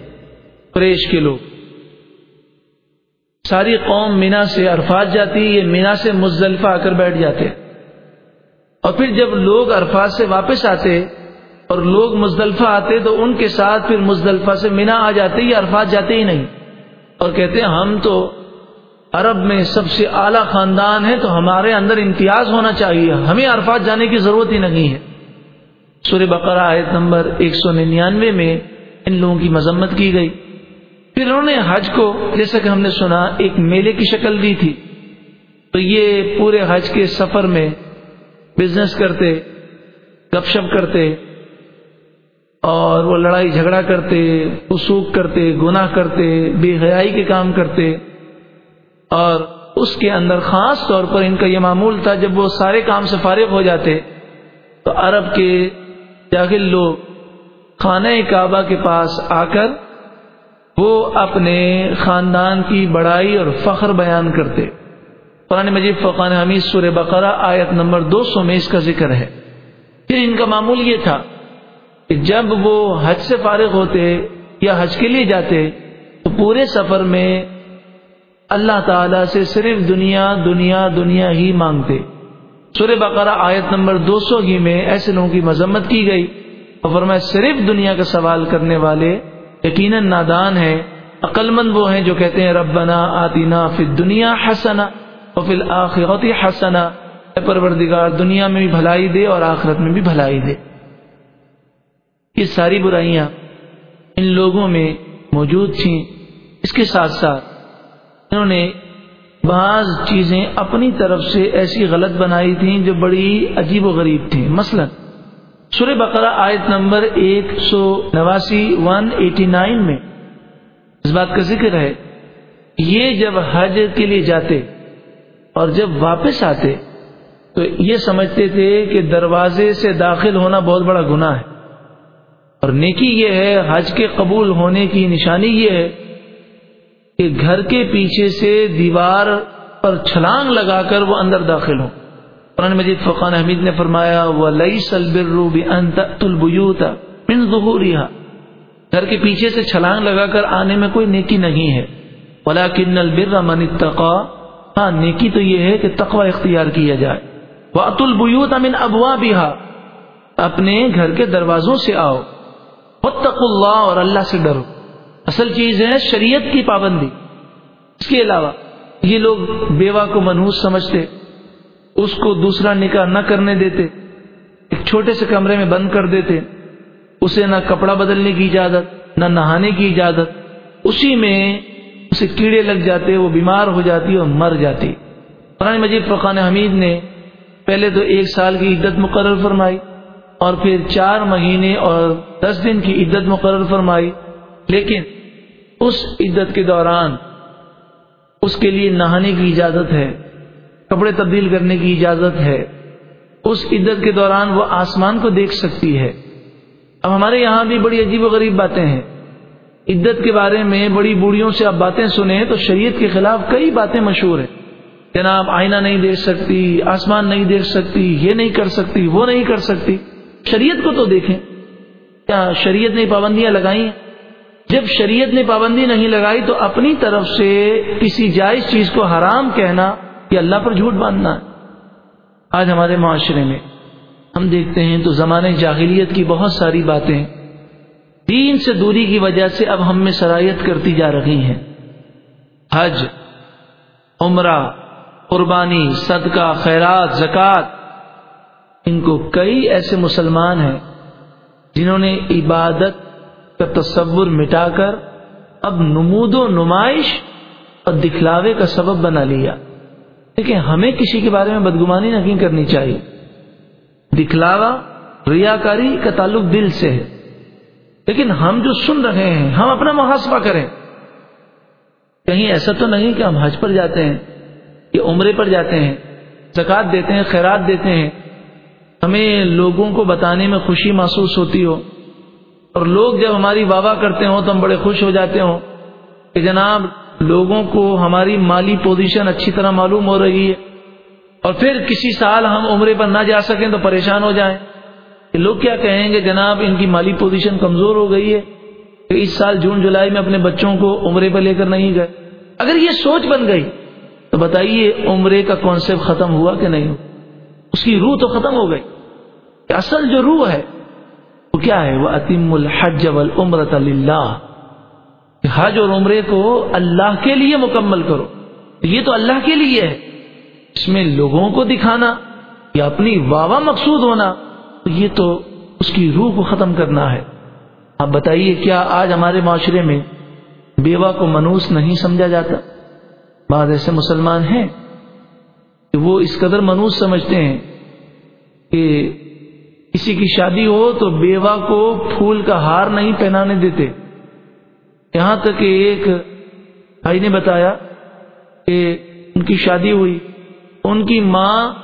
قریش کے لوگ۔ ساری قوم مینا سے عرفات جاتی، یہ مینا سے مزدلفہ آ کر بیٹھ جاتے۔ اور پھر جب لوگ عرفات سے واپس آتے اور لوگ مزدلفہ آتے تو ان کے ساتھ پھر مزدلفہ سے مینا آ جاتے یہ عرفات جاتے ہی نہیں۔ اور کہتے ہیں، ہم تو عرب میں سب سے اعلیٰ خاندان ہے تو ہمارے اندر امتیاز ہونا چاہیے۔ ہمیں عرفات جانے کی ضرورت ہی نہیں ہے۔ سورہ بقرہ آیت نمبر ایک سو ننانوے میں ان لوگوں کی مذمت کی گئی۔ پھر انہوں نے حج کو، جیسا کہ ہم نے سنا، ایک میلے کی شکل دی تھی۔ تو یہ پورے حج کے سفر میں بزنس کرتے، گپ شپ کرتے اور وہ لڑائی جھگڑا کرتے اسوک کرتے، گناہ کرتے، بے حیائی کے کام کرتے۔ اور اس کے اندر خاص طور پر ان کا یہ معمول تھا، جب وہ سارے کام سے فارغ ہو جاتے، تو عرب کے جاہل لوگ خانہ کعبہ کے پاس آ کر وہ اپنے خاندان کی بڑائی اور فخر بیان کرتے۔ قرآن مجید فقان حمید سور بقرہ آیت نمبر دو سو میں اس کا ذکر ہے۔ پھر ان کا معمول یہ تھا کہ جب وہ حج سے فارغ ہوتے یا حج کے لیے جاتے، تو پورے سفر میں اللہ تعالی سے صرف دنیا دنیا دنیا ہی مانگتے۔ سورہ بقرہ آیت نمبر دو سو ہی میں ایسے لوگوں کی مذمت کی گئی۔ اور فرمایا، صرف دنیا کا سوال کرنے والے یقیناً نادان ہے عقل مند وہ ہیں جو کہتے ہیں، ربنا آتینا فی دنیا حسنا اور فی الآخرت حسنا اے پروردگار، دنیا میں بھی بھلائی دے اور آخرت میں بھی بھلائی دے۔ یہ ساری برائیاں ان لوگوں میں موجود تھیں۔ اس کے ساتھ ساتھ انہوں نے بعض چیزیں اپنی طرف سے ایسی غلط بنائی تھیں جو بڑی عجیب و غریب تھیں۔ مثلا سورہ بقرہ آیت نمبر ایک سو نواسی، ون ایٹی نائن میں اس بات کا ذکر ہے یہ جب حج کے لیے جاتے اور جب واپس آتے تو یہ سمجھتے تھے کہ دروازے سے داخل ہونا بہت بڑا گناہ ہے۔ اور نیکی یہ ہے، حج کے قبول ہونے کی نشانی یہ ہے کہ گھر کے پیچھے سے دیوار پر چھلانگ لگا کر وہ اندر داخل ہوں۔ قرآن مجید فقان حمید نے فرمایا وہ لئی سلبرو من ظہورها گھر کے پیچھے سے چھلانگ لگا کر آنے میں کوئی نیکی نہیں ہے۔ ولكن البر من اتقى۔ ہاں نیکی تو یہ ہے کہ تقوی اختیار کیا جائے۔ وَأَتُوا الْبُيُوتَ مِنْ أَبْوَابِهَا۔ اپنے گھر کے دروازوں سے آؤ۔ وَاتَّقُوا اللَّهَ اور اللہ سے ڈرو۔ اصل چیز ہے شریعت کی پابندی۔ اس کے علاوہ یہ لوگ بیوہ کو منحوس سمجھتے، اس کو دوسرا نکاح نہ کرنے دیتے، ایک چھوٹے سے کمرے میں بند کر دیتے، اسے نہ کپڑا بدلنے کی اجازت، نہ نہانے کی اجازت۔ اسی میں اسے کیڑے لگ جاتے، وہ بیمار ہو جاتی اور مر جاتی۔ قرآن مجید فقان حمید نے پہلے تو ایک سال کی عدت مقرر فرمائی۔ اور پھر چار مہینے اور دس دن کی عدت مقرر فرمائی، لیکن اس عدت کے دوران اس کے لیے نہانے کی اجازت ہے، کپڑے تبدیل کرنے کی اجازت ہے۔ اس عدت کے دوران وہ آسمان کو دیکھ سکتی ہے۔ اب ہمارے یہاں بھی بڑی عجیب و غریب باتیں ہیں۔ عدت کے بارے میں بڑی بوڑھیوں سے آپ باتیں سنیں تو شریعت کے خلاف کئی باتیں مشہور ہیں۔ جناب، آئینہ نہیں دیکھ سکتی، آسمان نہیں دیکھ سکتی، یہ نہیں کر سکتی، وہ نہیں کر سکتی۔ شریعت کو تو دیکھیں۔ کیا شریعت نے پابندیاں لگائی ہیں؟ جب شریعت نے پابندی نہیں لگائی تو اپنی طرف سے کسی جائز چیز کو حرام کہنا یا اللہ پر جھوٹ باندھنا۔ آج ہمارے معاشرے میں ہم دیکھتے ہیں تو زمانے جاہلیت کی بہت ساری باتیں دین سے دوری کی وجہ سے اب ہم میں سرایت کرتی جا رہی ہیں۔ حج، عمرہ، قربانی، صدقہ، خیرات، زکوٰۃ ان کو کئی ایسے مسلمان ہیں جنہوں نے عبادت کا تصور مٹا کر اب نمود و نمائش اور دکھلاوے کا سبب بنا لیا۔ لیکن ہمیں کسی کے بارے میں بدگمانی نہیں کرنی چاہیے؟ دکھلاوا ریاکاری کا تعلق دل سے ہے۔ لیکن ہم جو سن رہے ہیں، ہم اپنا محاسبہ کریں۔ کہیں ایسا تو نہیں کہ ہم حج پر جاتے ہیں، یا عمرے پر جاتے ہیں زکات دیتے ہیں، خیرات دیتے ہیں ہمیں لوگوں کو بتانے میں خوشی محسوس ہوتی ہو۔ اور لوگ جب ہماری واہ واہ کرتے ہوں تو ہم بڑے خوش ہو جاتے ہوں کہ جناب، لوگوں کو ہماری مالی پوزیشن اچھی طرح معلوم ہو رہی ہے۔ اور پھر کسی سال ہم عمرے پر نہ جا سکیں تو پریشان ہو جائیں۔ کہ لوگ کیا کہیں گے، جناب، ان کی مالی پوزیشن کمزور ہو گئی ہے کہ اس سال جون، جولائی میں اپنے بچوں کو عمرے پر لے کر نہیں گئے۔ اگر یہ سوچ بن گئی تو بتائیے عمرے کا کانسیپٹ ختم ہوا کہ نہیں ہوا؟ اس کی روح تو ختم ہو گئی کہ اصل جو روح ہے وہ کیا ہے؟ وہ عتیم الحج والعمرت اللہ حج اور عمرے کو اللہ کے لیے مکمل کرو۔ یہ تو اللہ کے لیے ہے۔ اس میں لوگوں کو دکھانا یا اپنی واہ مقصود ہونا یہ تو اس کی روح کو ختم کرنا ہے۔ آپ بتائیے کیا آج ہمارے معاشرے میں بیوہ کو منوس نہیں سمجھا جاتا؟ بعض ایسے مسلمان ہیں کہ وہ اس قدر منوس سمجھتے ہیں کہ کسی کی شادی ہو تو بیوہ کو پھول کا ہار نہیں پہنانے دیتے۔ یہاں تک کہ ایک بھائی نے بتایا کہ ان کی شادی ہوئی۔ ان کی ماں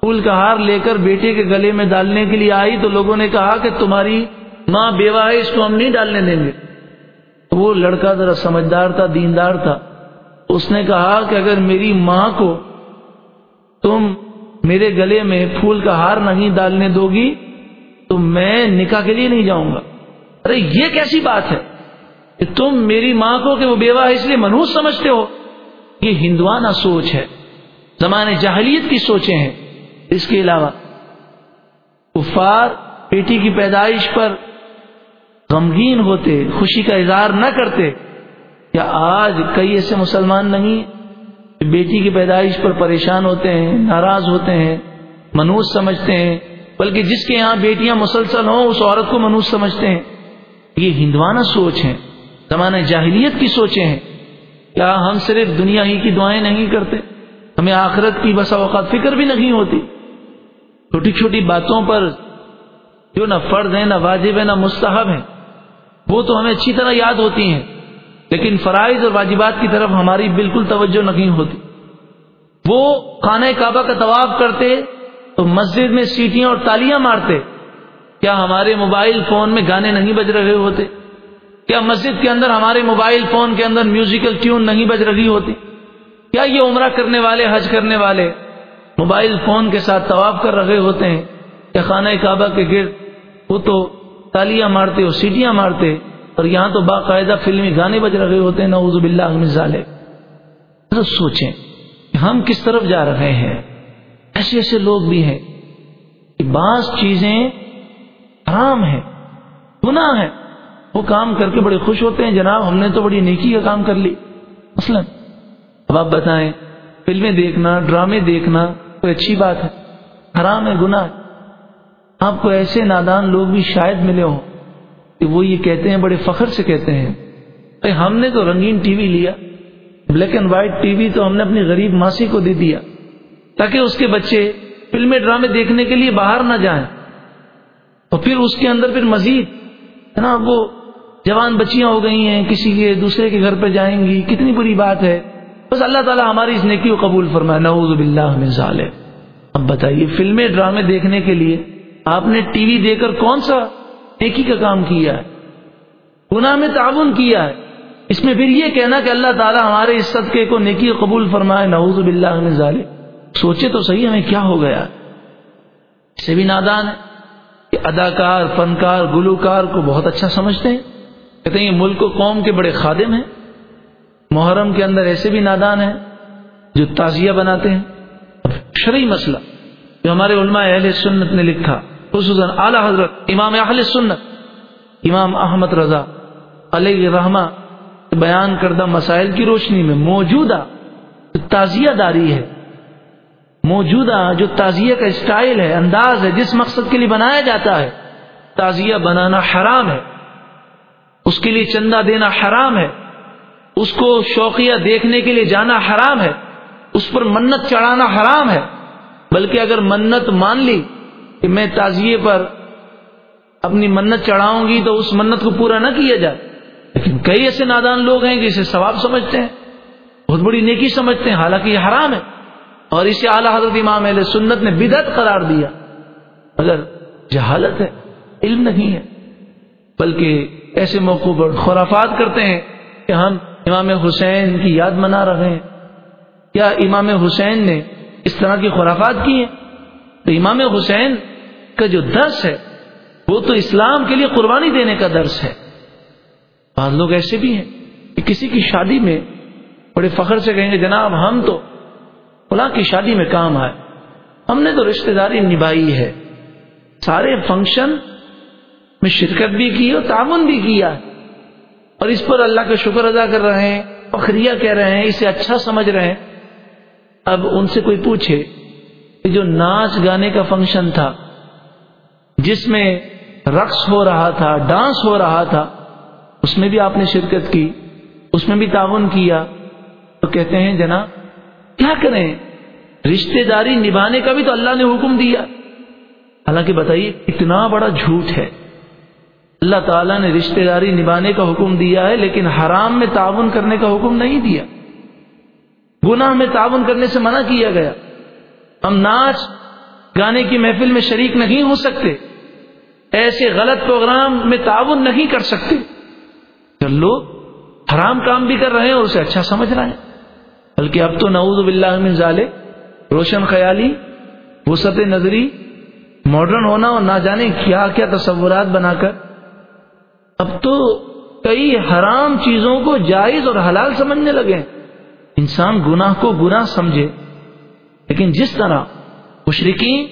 پھول کا ہار لے کر بیٹے کے گلے میں ڈالنے کے لیے آئی تو لوگوں نے کہا کہ تمہاری ماں بیوہ ہے، اس کو ہم نہیں ڈالنے دیں گے۔ وہ لڑکا ذرا سمجھدار تھا، دیندار تھا۔ اس نے کہا کہ اگر میری ماں کو تم میرے گلے میں پھول کا ہار نہیں ڈالنے دو گی تو میں نکاح کے لیے نہیں جاؤں گا۔ ارے یہ کیسی بات ہے کہ تم میری ماں کو کہ وہ بیوہ ہے اس لیے منوس سمجھتے ہو؟ یہ ہندوانہ سوچ ہے، زمانے جاہلیت کی سوچیں ہیں۔ اس کے علاوہ کفار بیٹی کی پیدائش پر غمگین ہوتے، خوشی کا اظہار نہ کرتے۔ کیا آج کئی ایسے مسلمان نہیں بیٹی کی پیدائش پر پریشان ہوتے ہیں، ناراض ہوتے ہیں، منوس سمجھتے ہیں، بلکہ جس کے یہاں بیٹیاں مسلسل ہوں، اس عورت کو منوس سمجھتے ہیں۔ یہ ہندوانہ سوچ ہے زمانہ جاہلیت کی سوچیں ہیں۔ کیا ہم صرف دنیا ہی کی دعائیں نہیں کرتے؟ ہمیں آخرت کی بسا اوقات فکر بھی نہیں ہوتی۔ چھوٹی چھوٹی باتوں پر جو نہ فرض ہے نہ واجب ہے نہ مستحب ہے وہ تو ہمیں اچھی طرح یاد ہوتی ہیں۔ لیکن فرائض اور واجبات کی طرف ہماری بالکل توجہ نہیں ہوتی۔ وہ خانہ کعبہ کا طواف کرتے، تو مسجد میں سیٹیاں اور تالیاں مارتے۔ کیا ہمارے موبائل فون میں گانے نہیں بج رہے ہوتے؟ کیا مسجد کے اندر ہمارے موبائل فون کے اندر میوزیکل ٹیون نہیں بج رہی ہوتی؟ کیا یہ عمرہ کرنے والے، حج کرنے والے موبائل فون کے ساتھ طواف کر رہے ہوتے ہیں؟ کیا خانہ کعبہ کے گرد وہ تو تالیاں مارتے اور سیٹیاں مارتے؟ اور یہاں تو باقاعدہ فلمی گانے بج رہے ہوتے ہیں، نعوذ باللہ من ذالک۔ سوچیں کہ ہم کس طرف جا رہے ہیں؟ ایسے ایسے لوگ بھی ہیں کہ بعض چیزیں حرام ہیں، گناہ ہے وہ کام کر کے بڑے خوش ہوتے ہیں، جناب ہم نے تو بڑی نیکی کا کام کر لی۔ مثلا اب آپ بتائیں، فلمیں دیکھنا، ڈرامے دیکھنا کوئی اچھی بات ہے؟ حرام ہے، گناہ آپ کو ایسے نادان لوگ بھی شاید ملے ہوں۔ وہ یہ کہتے ہیں، بڑے فخر سے کہتے ہیں۔ ہم نے تو رنگین ٹی وی لیا، black and white T V تو ہم نے اپنی غریب ماسی کو دے دیا، تاکہ اس کے بچے فلمیں، ڈرامے دیکھنے کے لیے باہر نہ جائیں۔ اور پھر اس کے اندر پھر مزید، نا، وہ جوان بچیاں ہو گئی ہیں، کسی کے دوسرے کے گھر پہ جائیں گی، کتنی بری بات ہے۔ بس اللہ تعالیٰ ہماری اس نیکی کو قبول فرمائے۔ نعوذ باللہ من ظالم اب بتائیے، فلمیں، ڈرامے دیکھنے کے لیے آپ نے ٹی وی دے کر کون سا نیکی کا کام کیا ہے۔ گناہ میں تعاون کیا ہے۔ اس میں پھر یہ کہنا کہ اللہ تعالیٰ ہمارے اس صدقے کو نیکی قبول فرمائے، نعوذ باللہ من ظالم سوچے تو صحیح، ہمیں کیا ہو گیا؟ اسے بھی نادان ہے کہ اداکار، فنکار، گلوکار کو بہت اچھا سمجھتے ہیں۔ کہتے ہیں یہ ملک و قوم کے بڑے خادم ہیں۔ محرم کے اندر ایسے بھی نادان ہیں جو تازیہ بناتے ہیں۔ شرعی مسئلہ جو ہمارے علماء اہل سنت نے لکھا۔ خصوصاً اعلی حضرت امام اہل سنت، امام احمد رضا علیہ رحمہ، بیان کردہ مسائل کی روشنی میں موجودہ تازیہ داری ہے، موجودہ جو تازیہ کا اسٹائل ہے، انداز ہے، جس مقصد کے لیے بنایا جاتا ہے، تازیہ بنانا حرام ہے، اس کے لیے چندہ دینا حرام ہے، اس کو شوقیہ دیکھنے کے لیے جانا حرام ہے، اس پر منت چڑھانا حرام ہے، بلکہ اگر منت مان لی کہ میں تازیے پر اپنی منت چڑھاؤں گی تو اس منت کو پورا نہ کیا جائے۔ لیکن کئی ایسے نادان لوگ ہیں کہ اسے ثواب سمجھتے ہیں، بہت بڑی نیکی سمجھتے ہیں، حالانکہ یہ حرام ہے۔ اور اسے اعلیٰ حضرت امام علیہ سنت نے بدعت قرار دیا۔ اگر جہالت ہے، علم نہیں ہے۔ بلکہ ایسے موقع پر خرافات کرتے ہیں کہ ہم امام حسین کی یاد منا رہے ہیں۔ کیا امام حسین نے اس طرح کی خرافات کی ہیں؟ تو امام حسین کا جو درس ہے، وہ تو اسلام کے لیے قربانی دینے کا درس ہے۔ بعض لوگ ایسے بھی ہیں کہ کسی کی شادی میں بڑے فخر سے کہیں گے، جناب ہم تو فلاں کی شادی میں کام آئے۔ ہم نے تو رشتہ داری نبھائی ہے۔ سارے فنکشن میں شرکت بھی کی اور تعاون بھی کیا۔ اور اس پر اللہ کا شکر ادا کر رہے ہیں، فخریہ کہہ رہے ہیں، اسے اچھا سمجھ رہے ہیں۔ اب ان سے کوئی پوچھے جو ناچ گانے کا فنکشن تھا، جس میں رقص ہو رہا تھا، ڈانس ہو رہا تھا، اس میں بھی آپ نے شرکت کی، اس میں بھی تعاون کیا۔ تو کہتے ہیں، جناب، کیا کریں؟ رشتے داری نبھانے کا بھی تو اللہ نے حکم دیا۔ حالانکہ بتائیے، اتنا بڑا جھوٹ ہے۔ اللہ تعالیٰ نے رشتے داری نبھانے کا حکم دیا ہے، لیکن حرام میں تعاون کرنے کا حکم نہیں دیا۔ گناہ میں تعاون کرنے سے منع کیا گیا۔ ہم ناچ گانے کی محفل میں شریک نہیں ہو سکتے۔ ایسے غلط پروگرام میں تعاون نہیں کر سکتے۔ لوگ حرام کام بھی کر رہے ہیں اور اسے اچھا سمجھ رہے ہیں۔ بلکہ اب تو نعوذ باللہ من ظالے روشن خیالی، وسط نظری، ماڈرن ہونا اور نہ جانے کیا کیا تصورات بنا کر۔ اب تو کئی حرام چیزوں کو جائز اور حلال سمجھنے لگے انسان گناہ کو گناہ سمجھے۔ لیکن جس طرح مشرقین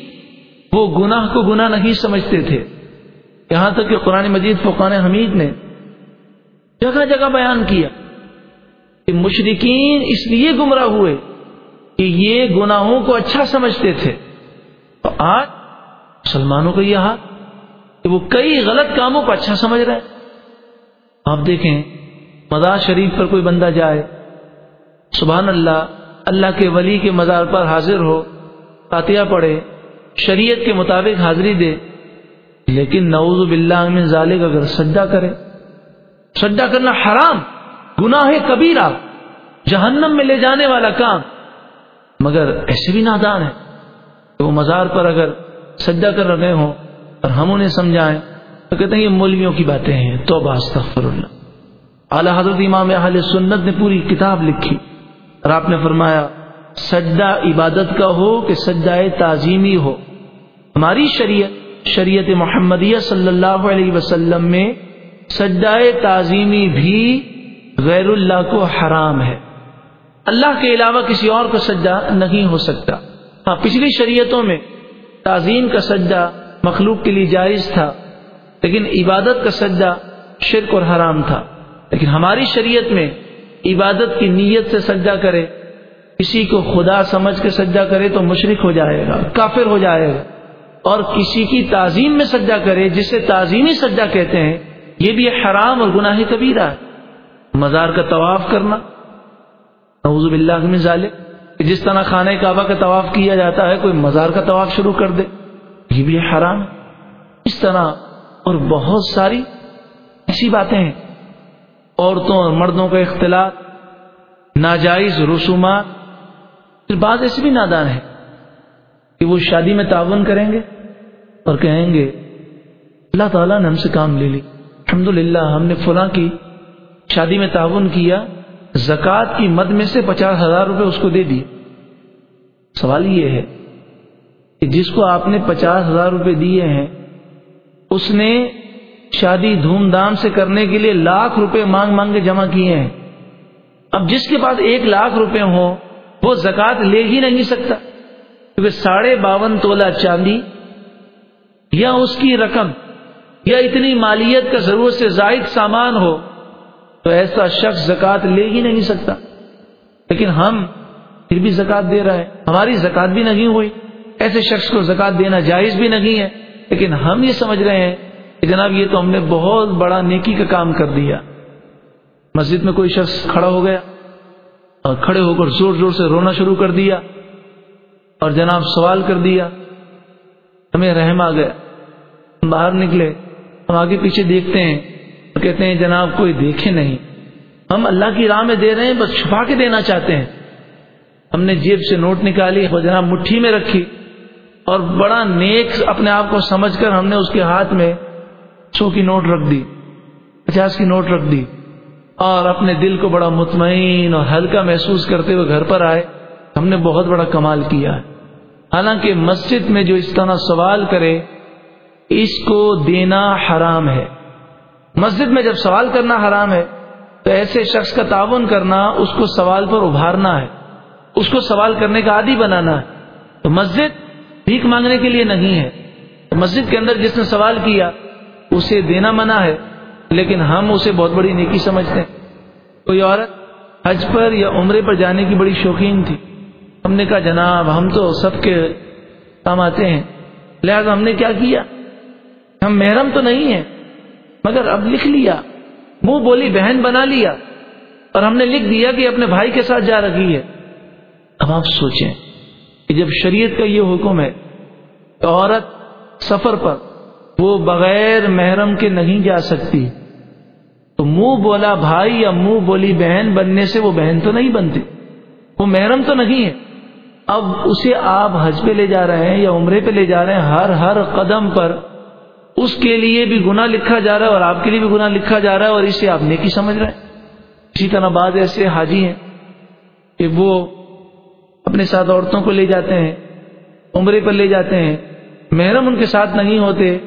وہ گناہ کو گناہ نہیں سمجھتے تھے، یہاں تک کہ قرآن مجید فقان حمید نے جگہ جگہ بیان کیا کہ مشرقین اس لیے گمراہ ہوئے کہ یہ گناہوں کو اچھا سمجھتے تھے۔ اور آج مسلمانوں کو یہ حال کہ وہ کئی غلط کاموں کو اچھا سمجھ رہے ہیں۔ آپ دیکھیں مزار شریف پر کوئی بندہ جائے، سبحان اللہ اللہ کے ولی کے مزار پر حاضر ہو فاتحہ پڑھے، شریعت کے مطابق حاضری دے۔ لیکن نعوذ باللہ میں ظالق اگر سجدہ کرے، سجدہ کرنا حرام، گناہ کبیرہ، جہنم میں لے جانے والا کام۔ مگر ایسے بھی نادان ہے کہ وہ مزار پر اگر سجدہ کر رہے ہوں اور ہم انہیں سمجھائیں، تو کہتے ہیں یہ مولویوں کی باتیں ہیں۔ تو استغفر اللہ۔ اعلی حضرت امام اہل سنت نے پوری کتاب لکھی۔ اور آپ نے فرمایا، سجدہ عبادت کا ہو کہ سجدہ تعظیمی ہو۔ ہماری شریعت شریعت محمدیہ صلی اللہ علیہ وسلم میں سجدہ تعظیمی بھی غیر اللہ کو حرام ہے۔ اللہ کے علاوہ کسی اور کو سجدہ نہیں ہو سکتا۔ ہاں پچھلی شریعتوں میں تعظیم کا سجدہ مخلوق کے لیے جائز تھا، لیکن عبادت کا سجدہ شرک اور حرام تھا۔ لیکن ہماری شریعت میں عبادت کی نیت سے سجدہ کرے، کسی کو خدا سمجھ کے سجدہ کرے تو مشرق ہو جائے گا، کافر ہو جائے گا۔ اور کسی کی تعظیم میں سجدہ کرے، جسے تعظیمی سجدہ کہتے ہیں، یہ بھی حرام اور گناہ کبیرہ ہے۔ مزار کا طواف کرنا، نعوذ باللہ من ظالم جس طرح خانہ کعبہ کا طواف کیا جاتا ہے، کوئی مزار کا طواف شروع کر دے۔ یہ بھی حرام ہے۔ اس طرح اور بہت ساری ایسی باتیں ہیں۔ عورتوں اور مردوں کا اختلاط، ناجائز رسومات، پھر بعض ایسے بھی نادان ہیں کہ وہ شادی میں تعاون کریں گے اور کہیں گے، اللہ تعالیٰ نے ہم سے کام لے لی الحمد ہم نے فلاں کی شادی میں تعاون کیا، زکوٰۃ کی مد میں سے پچاس ہزار روپے اس کو دے دی سوال یہ ہے کہ جس کو آپ نے پچاس ہزار روپے دیے ہیں، اس نے شادی دھوم دھام سے کرنے کے لیے لاکھ روپے مانگ مانگ کے جمع کیے ہیں۔ اب جس کے پاس ایک لاکھ روپے ہوں، وہ زکات لے ہی نہیں سکتا۔ کیونکہ ساڑھے باون تولہ چاندی یا اس کی رقم یا اتنی مالیت کا ضرورت سے زائد سامان ہو، تو ایسا شخص زکات لے ہی نہیں سکتا۔ لیکن ہم پھر بھی زکات دے رہے ہیں۔ ہماری زکات بھی نہیں ہوئی۔ ایسے شخص کو زکات دینا جائز بھی نہیں ہے۔ لیکن ہم یہ سمجھ رہے ہیں جناب یہ تو ہم نے بہت بڑا نیکی کا کام کر دیا۔ مسجد میں کوئی شخص کھڑا ہو گیا اور کھڑے ہو کر زور زور سے رونا شروع کر دیا اور جناب سوال کر دیا، ہمیں رحم آ گیا۔ باہر نکلے، ہم آگے پیچھے دیکھتے ہیں کہتے ہیں، جناب کوئی دیکھے نہیں۔ ہم اللہ کی راہ میں دے رہے ہیں، بس چھپا کے دینا چاہتے ہیں۔ ہم نے جیب سے نوٹ نکالی، وہ جناب مٹھی میں رکھی اور بڑا نیک اپنے آپ کو سمجھ کر ہم نے اس کے ہاتھ میں سو کی نوٹ رکھ دی، پچاس کی نوٹ رکھ دی۔ اور اپنے دل کو بڑا مطمئن اور ہلکا محسوس کرتے ہوئے گھر پر آئے۔ ہم نے بہت بڑا کمال کیا ہے۔ حالانکہ مسجد میں جو اس طرح سوال کرے، اس کو دینا حرام ہے۔ مسجد میں جب سوال کرنا حرام ہے، تو ایسے شخص کا تعاون کرنا، اس کو سوال پر ابھارنا ہے۔ اس کو سوال کرنے کا عادی بنانا ہے۔ تو مسجد بھیک مانگنے کے لیے نہیں ہے۔ مسجد کے اندر جس نے سوال کیا اسے دینا منع ہے، لیکن ہم اسے بہت بڑی نیکی سمجھتے ہیں۔ کوئی عورت حج پر یا عمرے پر جانے کی بڑی شوقین تھی۔ ہم نے کہا، جناب، ہم تو سب کے کام آتے ہیں۔ لہذا ہم نے کیا کیا؟ ہم محرم تو نہیں ہیں، مگر اب لکھ لیا۔ منہ بولی بہن بنا لیا۔ اور ہم نے لکھ دیا کہ اپنے بھائی کے ساتھ جا رہی ہے۔ اب آپ سوچیں کہ جب شریعت کا یہ حکم ہے کہ عورت سفر پر وہ بغیر محرم کے نہیں جا سکتی۔ تو منہ بولا بھائی یا منہ بولی بہن بننے سے وہ بہن تو نہیں بنتی وہ محرم تو نہیں ہے۔ اب اسے آپ حج پہ لے جا رہے ہیں یا عمرے پہ لے جا رہے ہیں، ہر ہر قدم پر اس کے لیے بھی گنا لکھا جا رہا ہے اور آپ کے لیے بھی گنا لکھا جا رہا ہے اور اسے آپ نیکی سمجھ رہے ہیں۔ اسی طرح بعض ایسے حاجی ہیں کہ وہ اپنے ساتھ عورتوں کو لے جاتے ہیں، عمرے پر لے جاتے ہیں، محرم ان کے ساتھ نہیں ہوتے۔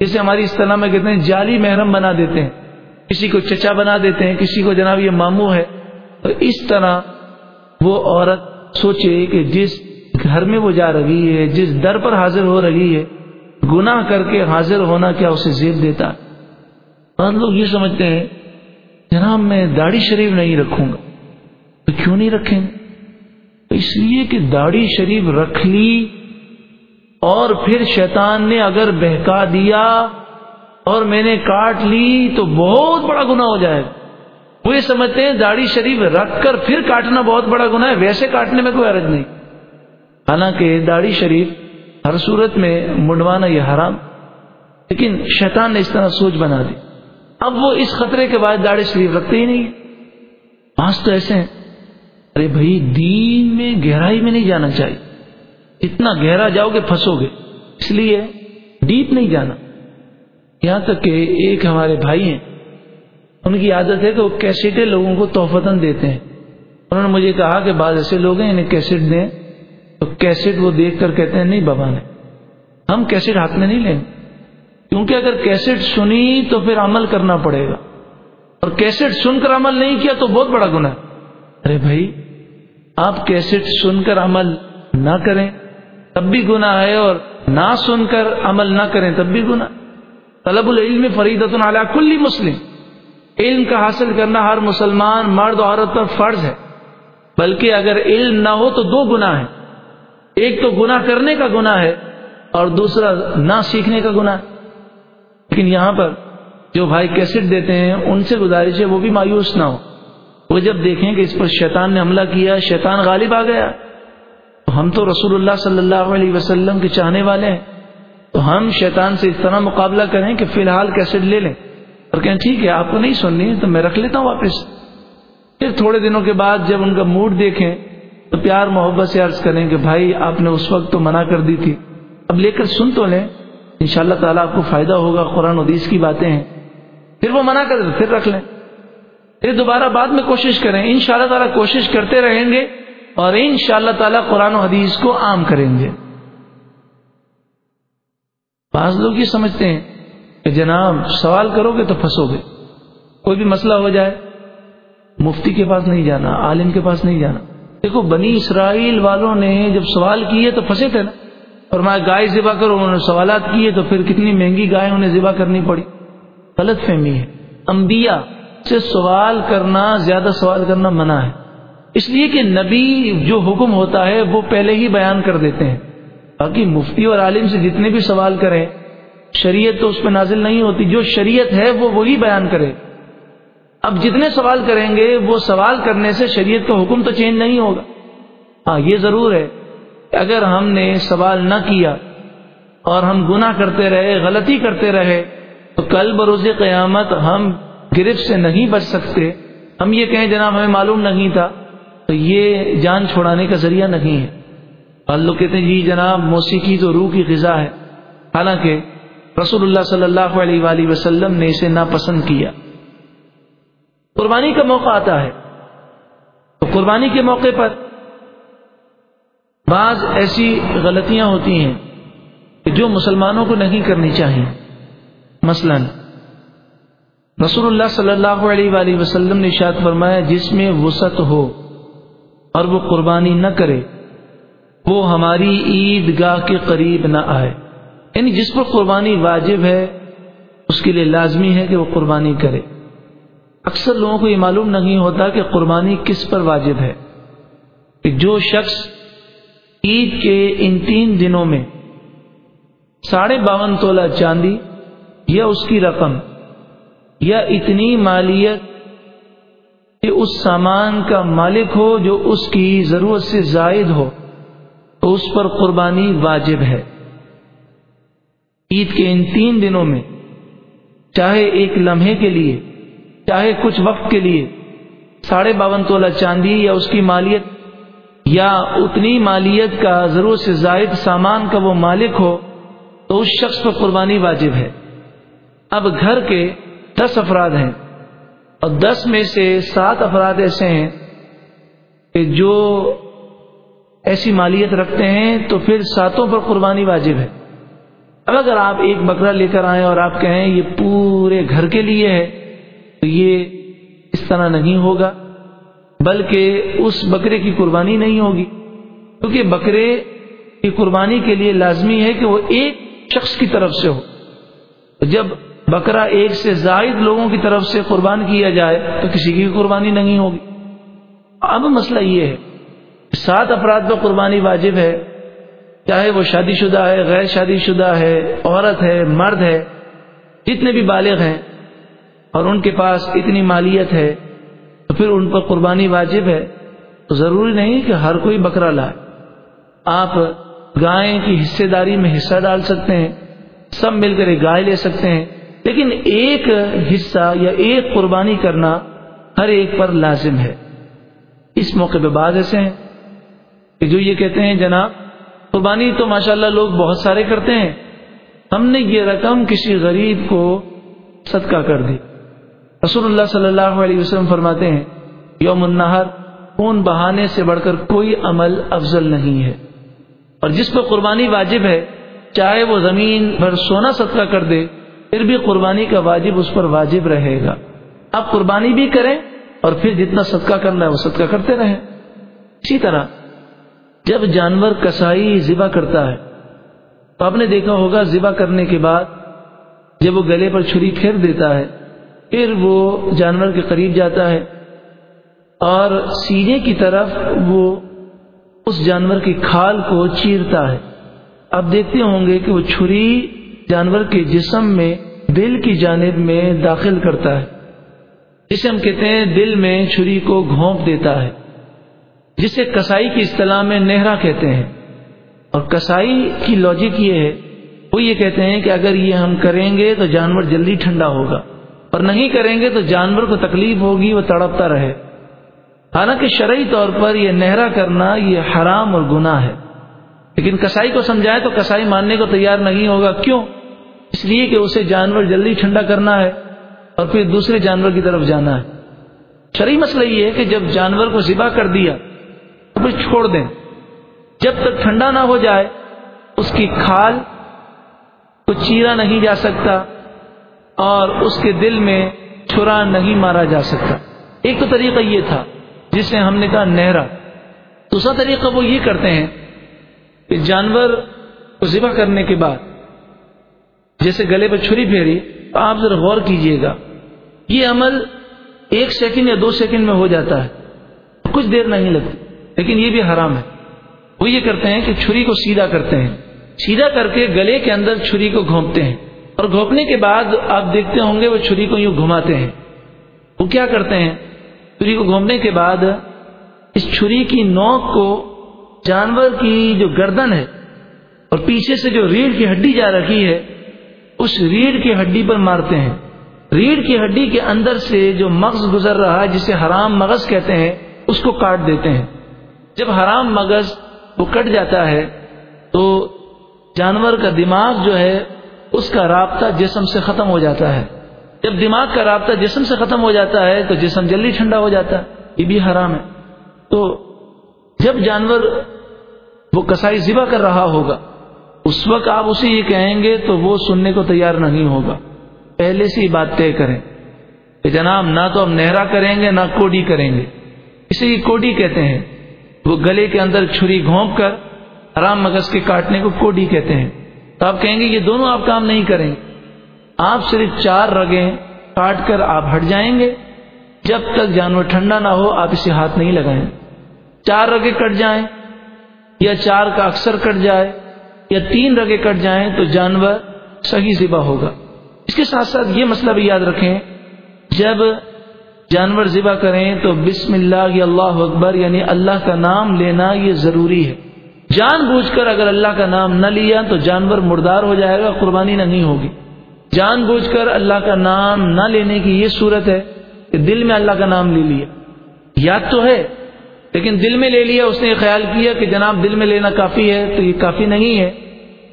جسے ہماری اصطلاح میں کہتے ہیں جعلی محرم بنا دیتے ہیں۔ کسی کو چچا بنا دیتے ہیں، کسی کو جناب یہ ماموں ہے۔ تو اس طرح وہ عورت سوچے کہ جس گھر میں وہ جا رہی ہے، جس در پر حاضر ہو رہی ہے، گناہ کر کے حاضر ہونا کیا اسے زیب دیتا بعض لوگ یہ سمجھتے ہیں، جناب میں داڑھی شریف نہیں رکھوں گا۔ تو کیوں نہیں رکھیں؟ گے اس لیے کہ داڑھی شریف رکھ لی اور پھر شیطان نے اگر بہکا دیا اور میں نے کاٹ لی تو بہت بڑا گنا ہو جائے گا۔ وہ یہ سمجھتے ہیں داڑھی شریف رکھ کر پھر کاٹنا بہت بڑا گنا ہے۔ ویسے کاٹنے میں کوئی عرض نہیں۔ حالانکہ داڑھی شریف ہر صورت میں منڈوانا یہ حرام، لیکن شیطان نے اس طرح سوچ بنا دی۔ اب وہ اس خطرے کے بعد داڑھی شریف رکھتے ہی نہیں۔ آج تو ایسے ہیں۔ ارے بھائی، دین میں گہرائی میں نہیں جانا چاہیے۔ اتنا گہرا جاؤ گے پھنسو گے۔ اس لیے ڈیپ نہیں جانا۔ یہاں تک کہ ایک ہمارے بھائی ہیں۔ ان کی عادت ہے کہ وہ کیسٹیں لوگوں کو توفتن دیتے ہیں۔ انہوں نے مجھے کہا کہ بعض ایسے لوگ ہیں، انہیں کیسٹ دیں۔ تو کیسٹ وہ دیکھ کر کہتے ہیں، نہیں بابا نے، ہم کیسٹ ہاتھ میں نہیں لیں گے۔ کیونکہ اگر کیسٹ سنی تو پھر عمل کرنا پڑے گا۔ اور کیسٹ سن کر عمل نہیں کیا تو بہت بڑا گنا ارے بھائی، آپ کیسٹ سن کر عمل نہ کریں۔ تب بھی گنا ہے اور نہ سن کر عمل نہ کریں، تب بھی گنا طلب العلم فریدت علی کلی مسلم۔ علم کا حاصل کرنا ہر مسلمان مرد عورت پر فرض ہے۔ بلکہ اگر علم نہ ہو تو دو گنا ہے ایک تو گنا کرنے کا گنا ہے اور دوسرا نہ سیکھنے کا گنا ہے لیکن یہاں پر جو بھائی کیسٹ دیتے ہیں، ان سے گزارش ہے وہ بھی مایوس نہ ہو۔ وہ جب دیکھیں کہ اس پر شیطان نے حملہ کیا، شیطان غالب آ گیا۔ ہم تو رسول اللہ صلی اللہ علیہ وسلم کے چاہنے والے ہیں۔ تو ہم شیطان سے اس طرح مقابلہ کریں کہ فی الحال کیسٹ لے لیں۔ اور کہیں ٹھیک ہے، آپ کو نہیں سننی تو میں رکھ لیتا ہوں واپس۔ پھر تھوڑے دنوں کے بعد جب ان کا موڈ دیکھیں تو پیار محبت سے عرض کریں کہ بھائی، آپ نے اس وقت تو منع کر دی تھی۔ اب لے کر سن تو لیں۔ ان شاء اللہ تعالیٰ آپ کو فائدہ ہوگا، قرآن حدیث کی باتیں ہیں۔ پھر وہ منع کر پھر رکھ لیں۔ پھر دوبارہ بعد میں کوشش کریں۔ ان شاء اللہ تعالیٰ کوشش کرتے رہیں گے۔ اور ان شاء اللہ تعالیٰ قرآن و حدیث کو عام کریں گے۔ بعض لوگ یہ سمجھتے ہیں کہ جناب سوال کرو گے تو پھنسو گے۔ کوئی بھی مسئلہ ہو جائے، مفتی کے پاس نہیں جانا، عالم کے پاس نہیں جانا۔ دیکھو، بنی اسرائیل والوں نے جب سوال کیے تو پھنسے تھے نا۔ اور میں گائے ذبح کرو انہوں نے سوالات کیے تو پھر کتنی مہنگی گائے انہیں ذبح کرنی پڑی۔ غلط فہمی ہے۔ انبیاء سے سوال کرنا، زیادہ سوال کرنا منع ہے۔ اس لیے کہ نبی جو حکم ہوتا ہے وہ پہلے ہی بیان کر دیتے ہیں۔ باقی مفتی اور عالم سے جتنے بھی سوال کریں، شریعت تو اس پہ نازل نہیں ہوتی، جو شریعت ہے وہ وہی بیان کرے۔ اب جتنے سوال کریں گے، وہ سوال کرنے سے شریعت کا حکم تو چینج نہیں ہوگا۔ ہاں یہ ضرور ہے کہ اگر ہم نے سوال نہ کیا اور ہم گناہ کرتے رہے، غلطی کرتے رہے، تو کل بروز قیامت ہم گرفت سے نہیں بچ سکتے۔ ہم یہ کہیں جناب، ہمیں معلوم نہیں تھا۔ تو یہ جان چھوڑانے کا ذریعہ نہیں ہے۔ اور لوگ کہتے ہیں جی جناب موسیقی تو روح کی غذا ہے۔ حالانکہ رسول اللہ صلی اللہ علیہ وآلہ وسلم نے اسے ناپسند کیا۔ قربانی کا موقع آتا ہے۔ تو قربانی کے موقع پر بعض ایسی غلطیاں ہوتی ہیں کہ جو مسلمانوں کو نہیں کرنی چاہیے۔ مثلا رسول اللہ صلی اللہ علیہ وآلہ وسلم نے شاد فرمایا، جس میں وسعت ہو۔ اور وہ قربانی نہ کرے، وہ ہماری عید گاہ کے قریب نہ آئے۔ یعنی جس پر قربانی واجب ہے، اس کے لیے لازمی ہے کہ وہ قربانی کرے۔ اکثر لوگوں کو یہ معلوم نہیں ہوتا کہ قربانی کس پر واجب ہے۔ کہ جو شخص عید کے ان تین دنوں میں ساڑھے باون تولہ چاندی یا اس کی رقم یا اتنی مالیت کہ اس سامان کا مالک ہو جو اس کی ضرورت سے زائد ہو، تو اس پر قربانی واجب ہے۔ عید کے ان تین دنوں میں، چاہے ایک لمحے کے لیے، چاہے کچھ وقت کے لیے، ساڑھے باون تولہ چاندی یا اس کی مالیت، یا اتنی مالیت کا ضرورت سے زائد سامان کا وہ مالک ہو، تو اس شخص پر قربانی واجب ہے۔ اب گھر کے دس افراد ہیں۔ اور دس میں سے سات افراد ایسے ہیں کہ جو ایسی مالیت رکھتے ہیں تو پھر ساتوں پر قربانی واجب ہے۔ اب اگر آپ ایک بکرا لے کر آئیں اور آپ کہیں یہ پورے گھر کے لیے ہے، تو یہ اس طرح نہیں ہوگا، بلکہ اس بکرے کی قربانی نہیں ہوگی۔ کیونکہ بکرے کی قربانی کے لیے لازمی ہے کہ وہ ایک شخص کی طرف سے ہو۔ جب بکرا ایک سے زائد لوگوں کی طرف سے قربان کیا جائے تو کسی کی قربانی نہیں ہوگی۔ اب مسئلہ یہ ہے سات افراد پر قربانی واجب ہے، چاہے وہ شادی شدہ ہے، غیر شادی شدہ ہے، عورت ہے، مرد ہے، جتنے بھی بالغ ہیں اور ان کے پاس اتنی مالیت ہے تو پھر ان پر قربانی واجب ہے۔ تو ضروری نہیں کہ ہر کوئی بکرا لائے۔ آپ گائے کی حصے داری میں حصہ ڈال سکتے ہیں، سب مل کر ایک گائے لے سکتے ہیں۔ لیکن ایک حصہ یا ایک قربانی کرنا ہر ایک پر لازم ہے۔ اس موقع پہ بعض ایسے ہیں کہ جو یہ کہتے ہیں، جناب، قربانی تو ماشاءاللہ لوگ بہت سارے کرتے ہیں، ہم نے یہ رقم کسی غریب کو صدقہ کر دی۔ رسول اللہ صلی اللہ علیہ وسلم فرماتے ہیں، یوم النہر خون بہانے سے بڑھ کر کوئی عمل افضل نہیں ہے۔ اور جس پر قربانی واجب ہے، چاہے وہ زمین بھر سونا صدقہ کر دے پھر بھی قربانی کا واجب اس پر واجب رہے گا۔ آپ قربانی بھی کریں اور پھر جتنا صدقہ کرنا ہے وہ صدقہ کرتے رہیں۔ اسی طرح جب جانور کسائی ذبح کرتا ہے، تو آپ نے دیکھا ہوگا ذبح کرنے کے بعد جب وہ گلے پر چھری پھیر دیتا ہے، پھر وہ جانور کے قریب جاتا ہے اور سینے کی طرف وہ اس جانور کی کھال کو چیرتا ہے۔ آپ دیکھتے ہوں گے کہ وہ چھری جانور کے جسم میں، دل کی جانب میں داخل کرتا ہے۔ جسے ہم کہتے ہیں، دل میں چھری کو گھونپ دیتا ہے، جسے کسائی کی اصطلاح میں نہرا کہتے ہیں۔ اور کسائی کی لاجک یہ ہے، وہ یہ کہتے ہیں کہ اگر یہ ہم کریں گے تو جانور جلدی ٹھنڈا ہوگا، اور نہیں کریں گے تو جانور کو تکلیف ہوگی، وہ تڑپتا رہے۔ حالانکہ شرعی طور پر یہ نہرا کرنا یہ حرام اور گناہ ہے۔ لیکن کسائی کو سمجھائے تو کسائی ماننے کو تیار نہیں ہوگا، کیوں؟ اس لیے کہ اسے جانور جلدی ٹھنڈا کرنا ہے اور پھر دوسرے جانور کی طرف جانا ہے۔ شرعی مسئلہ یہ ہے کہ جب جانور کو ذبح کر دیا تو پھر چھوڑ دیں۔ جب تک ٹھنڈا نہ ہو جائے، اس کی کھال کو چیرا نہیں جا سکتا اور اس کے دل میں چھرا نہیں مارا جا سکتا۔ ایک تو طریقہ یہ تھا جس سے ہم نے کہا نہرا۔ دوسرا طریقہ وہ یہ کرتے ہیں کہ جانور کو ذبح کرنے کے بعد جیسے گلے پر چھری پھیری، تو آپ ذرا غور کیجیے گا۔ یہ عمل ایک سیکنڈ یا دو سیکنڈ میں ہو جاتا ہے۔ کچھ دیر نہیں لگتی لیکن یہ بھی حرام ہے۔ وہ یہ کرتے ہیں کہ چھری کو سیدھا کرتے ہیں۔ سیدھا کر کے گلے کے اندر چھری کو گھونپتے ہیں۔ اور گھونپنے کے بعد آپ دیکھتے ہوں گے وہ چھری کو یوں گھماتے ہیں۔ وہ کیا کرتے ہیں؟ چھری کو گھومنے کے بعد اس چھری کی نوک کو جانور کی جو گردن ہے اور پیچھے سے جو ریڑھ کی ہڈی جا رکھی ہے اس ریڑھ کی ہڈی پر مارتے ہیں۔ ریڑھ کی ہڈی کے اندر سے جو مغز گزر رہا ہے، جسے حرام مغز کہتے ہیں، اس کو کاٹ دیتے ہیں۔ جب حرام مغز وہ کٹ جاتا ہے، تو جانور کا دماغ جو ہے، اس کا رابطہ جسم سے ختم ہو جاتا ہے۔ جب دماغ کا رابطہ جسم سے ختم ہو جاتا ہے، تو جسم جلدی ٹھنڈا ہو جاتا ہے۔ یہ بھی حرام ہے۔ تو جب جانور وہ کسائی ذبح کر رہا ہوگا اس وقت آپ اسے یہ کہیں گے تو وہ سننے کو تیار نہیں ہوگا۔ پہلے سے ہی بات طے کریں۔ کہ جناب، نہ تو ہم نہرا کریں گے، نہ کوڈی کریں گے۔ اسے یہ کوڈی کہتے ہیں۔ وہ گلے کے اندر چھری گھونپ کر آرام مغز کے کاٹنے کو کوڈی کہتے ہیں۔ تو آپ کہیں گے، یہ دونوں آپ کام نہیں کریں۔ گے آپ صرف چار رگیں کاٹ کر آپ ہٹ جائیں گے۔ جب تک جانور ٹھنڈا نہ ہو، آپ اسے ہاتھ نہیں لگائیں۔ چار رگیں کٹ جائیں یا چار کا اکثر کٹ جائے۔ یا تین رگے کٹ جائیں تو جانور صحیح ذبح ہوگا۔ اس کے ساتھ ساتھ یہ مسئلہ بھی یاد رکھیں، جب جانور ذبح کریں تو بسم اللہ یا اللہ اکبر یعنی اللہ کا نام لینا یہ ضروری ہے۔ جان بوجھ کر اگر اللہ کا نام نہ لیا تو جانور مردار ہو جائے گا، قربانی نہیں ہوگی۔ جان بوجھ کر اللہ کا نام نہ لینے کی یہ صورت ہے کہ دل میں اللہ کا نام لے لیا۔ یاد تو ہے لیکن دل میں لے لیا، اس نے خیال کیا کہ جناب دل میں لینا کافی ہے، تو یہ کافی نہیں ہے۔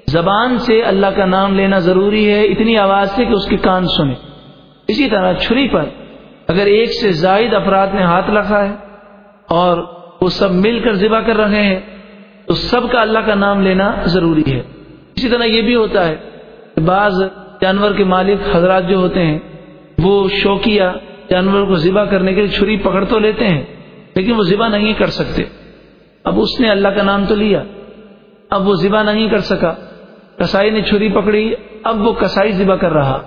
زبان سے اللہ کا نام لینا ضروری ہے، اتنی آواز سے کہ اس کے کان سنے۔ اسی طرح چھری پر اگر ایک سے زائد افراد نے ہاتھ رکھا ہے اور وہ سب مل کر ذبح کر رہے ہیں، تو سب کا اللہ کا نام لینا ضروری ہے۔ اسی طرح یہ بھی ہوتا ہے کہ بعض جانور کے مالک حضرات جو ہوتے ہیں، وہ شوقیہ جانور کو ذبح کرنے کے لیے چھری پکڑ تو لیتے ہیں لیکن وہ ذبح نہیں کر سکتے۔ اب اس نے اللہ کا نام تو لیا۔ اب وہ ذبح نہیں کر سکا۔ کسائی نے چھری پکڑی۔ اب وہ کسائی ذبح کر رہا۔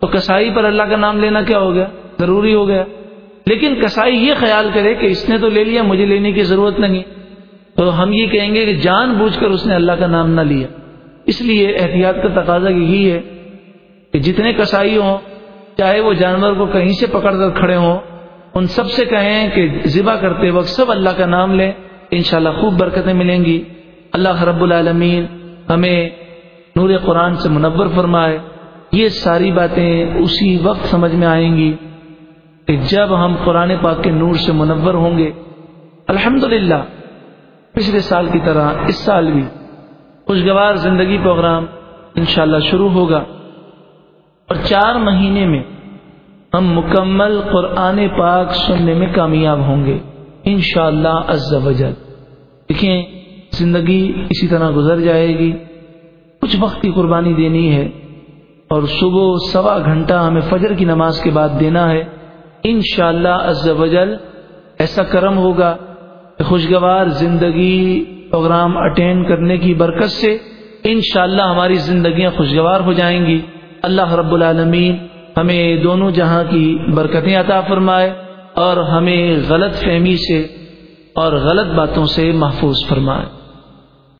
تو کسائی پر اللہ کا نام لینا کیا ہو گیا؟ ضروری ہو گیا۔ لیکن کسائی یہ خیال کرے کہ اس نے تو لے لیا، مجھے لینے کی ضرورت نہیں۔ تو ہم یہ کہیں گے کہ جان بوجھ کر اس نے اللہ کا نام نہ لیا۔ اس لیے احتیاط کا تقاضا یہی ہے کہ جتنے کسائی ہوں، چاہے وہ جانور کو کہیں سے پکڑ کر کھڑے ہوں ان سب سے کہیں کہ ذبح کرتے وقت سب اللہ کا نام لیں، انشاءاللہ خوب برکتیں ملیں گی۔ اللہ رب العالمین ہمیں نور قرآن سے منور فرمائے۔ یہ ساری باتیں اسی وقت سمجھ میں آئیں گی کہ جب ہم قرآن پاک کے نور سے منور ہوں گے۔ الحمد پچھلے سال کی طرح اس سال بھی خوشگوار زندگی پروگرام انشاءاللہ شروع ہوگا۔ اور چار مہینے میں ہم مکمل قرآن پاک سننے میں کامیاب ہوں گے، انشاءاللہ شاء اللہ دیکھیں، زندگی اسی طرح گزر جائے گی۔ کچھ وقت کی قربانی دینی ہے اور صبح سوا گھنٹہ ہمیں فجر کی نماز کے بعد دینا ہے۔ انشاءاللہ شاء اللہ ایسا کرم ہوگا کہ خوشگوار زندگی پروگرام اٹینڈ کرنے کی برکت سے انشاءاللہ ہماری زندگیاں خوشگوار ہو جائیں گی۔ اللہ رب العالمین ہمیں دونوں جہاں کی برکتیں عطا فرمائے اور ہمیں غلط فہمی سے اور غلط باتوں سے محفوظ فرمائے۔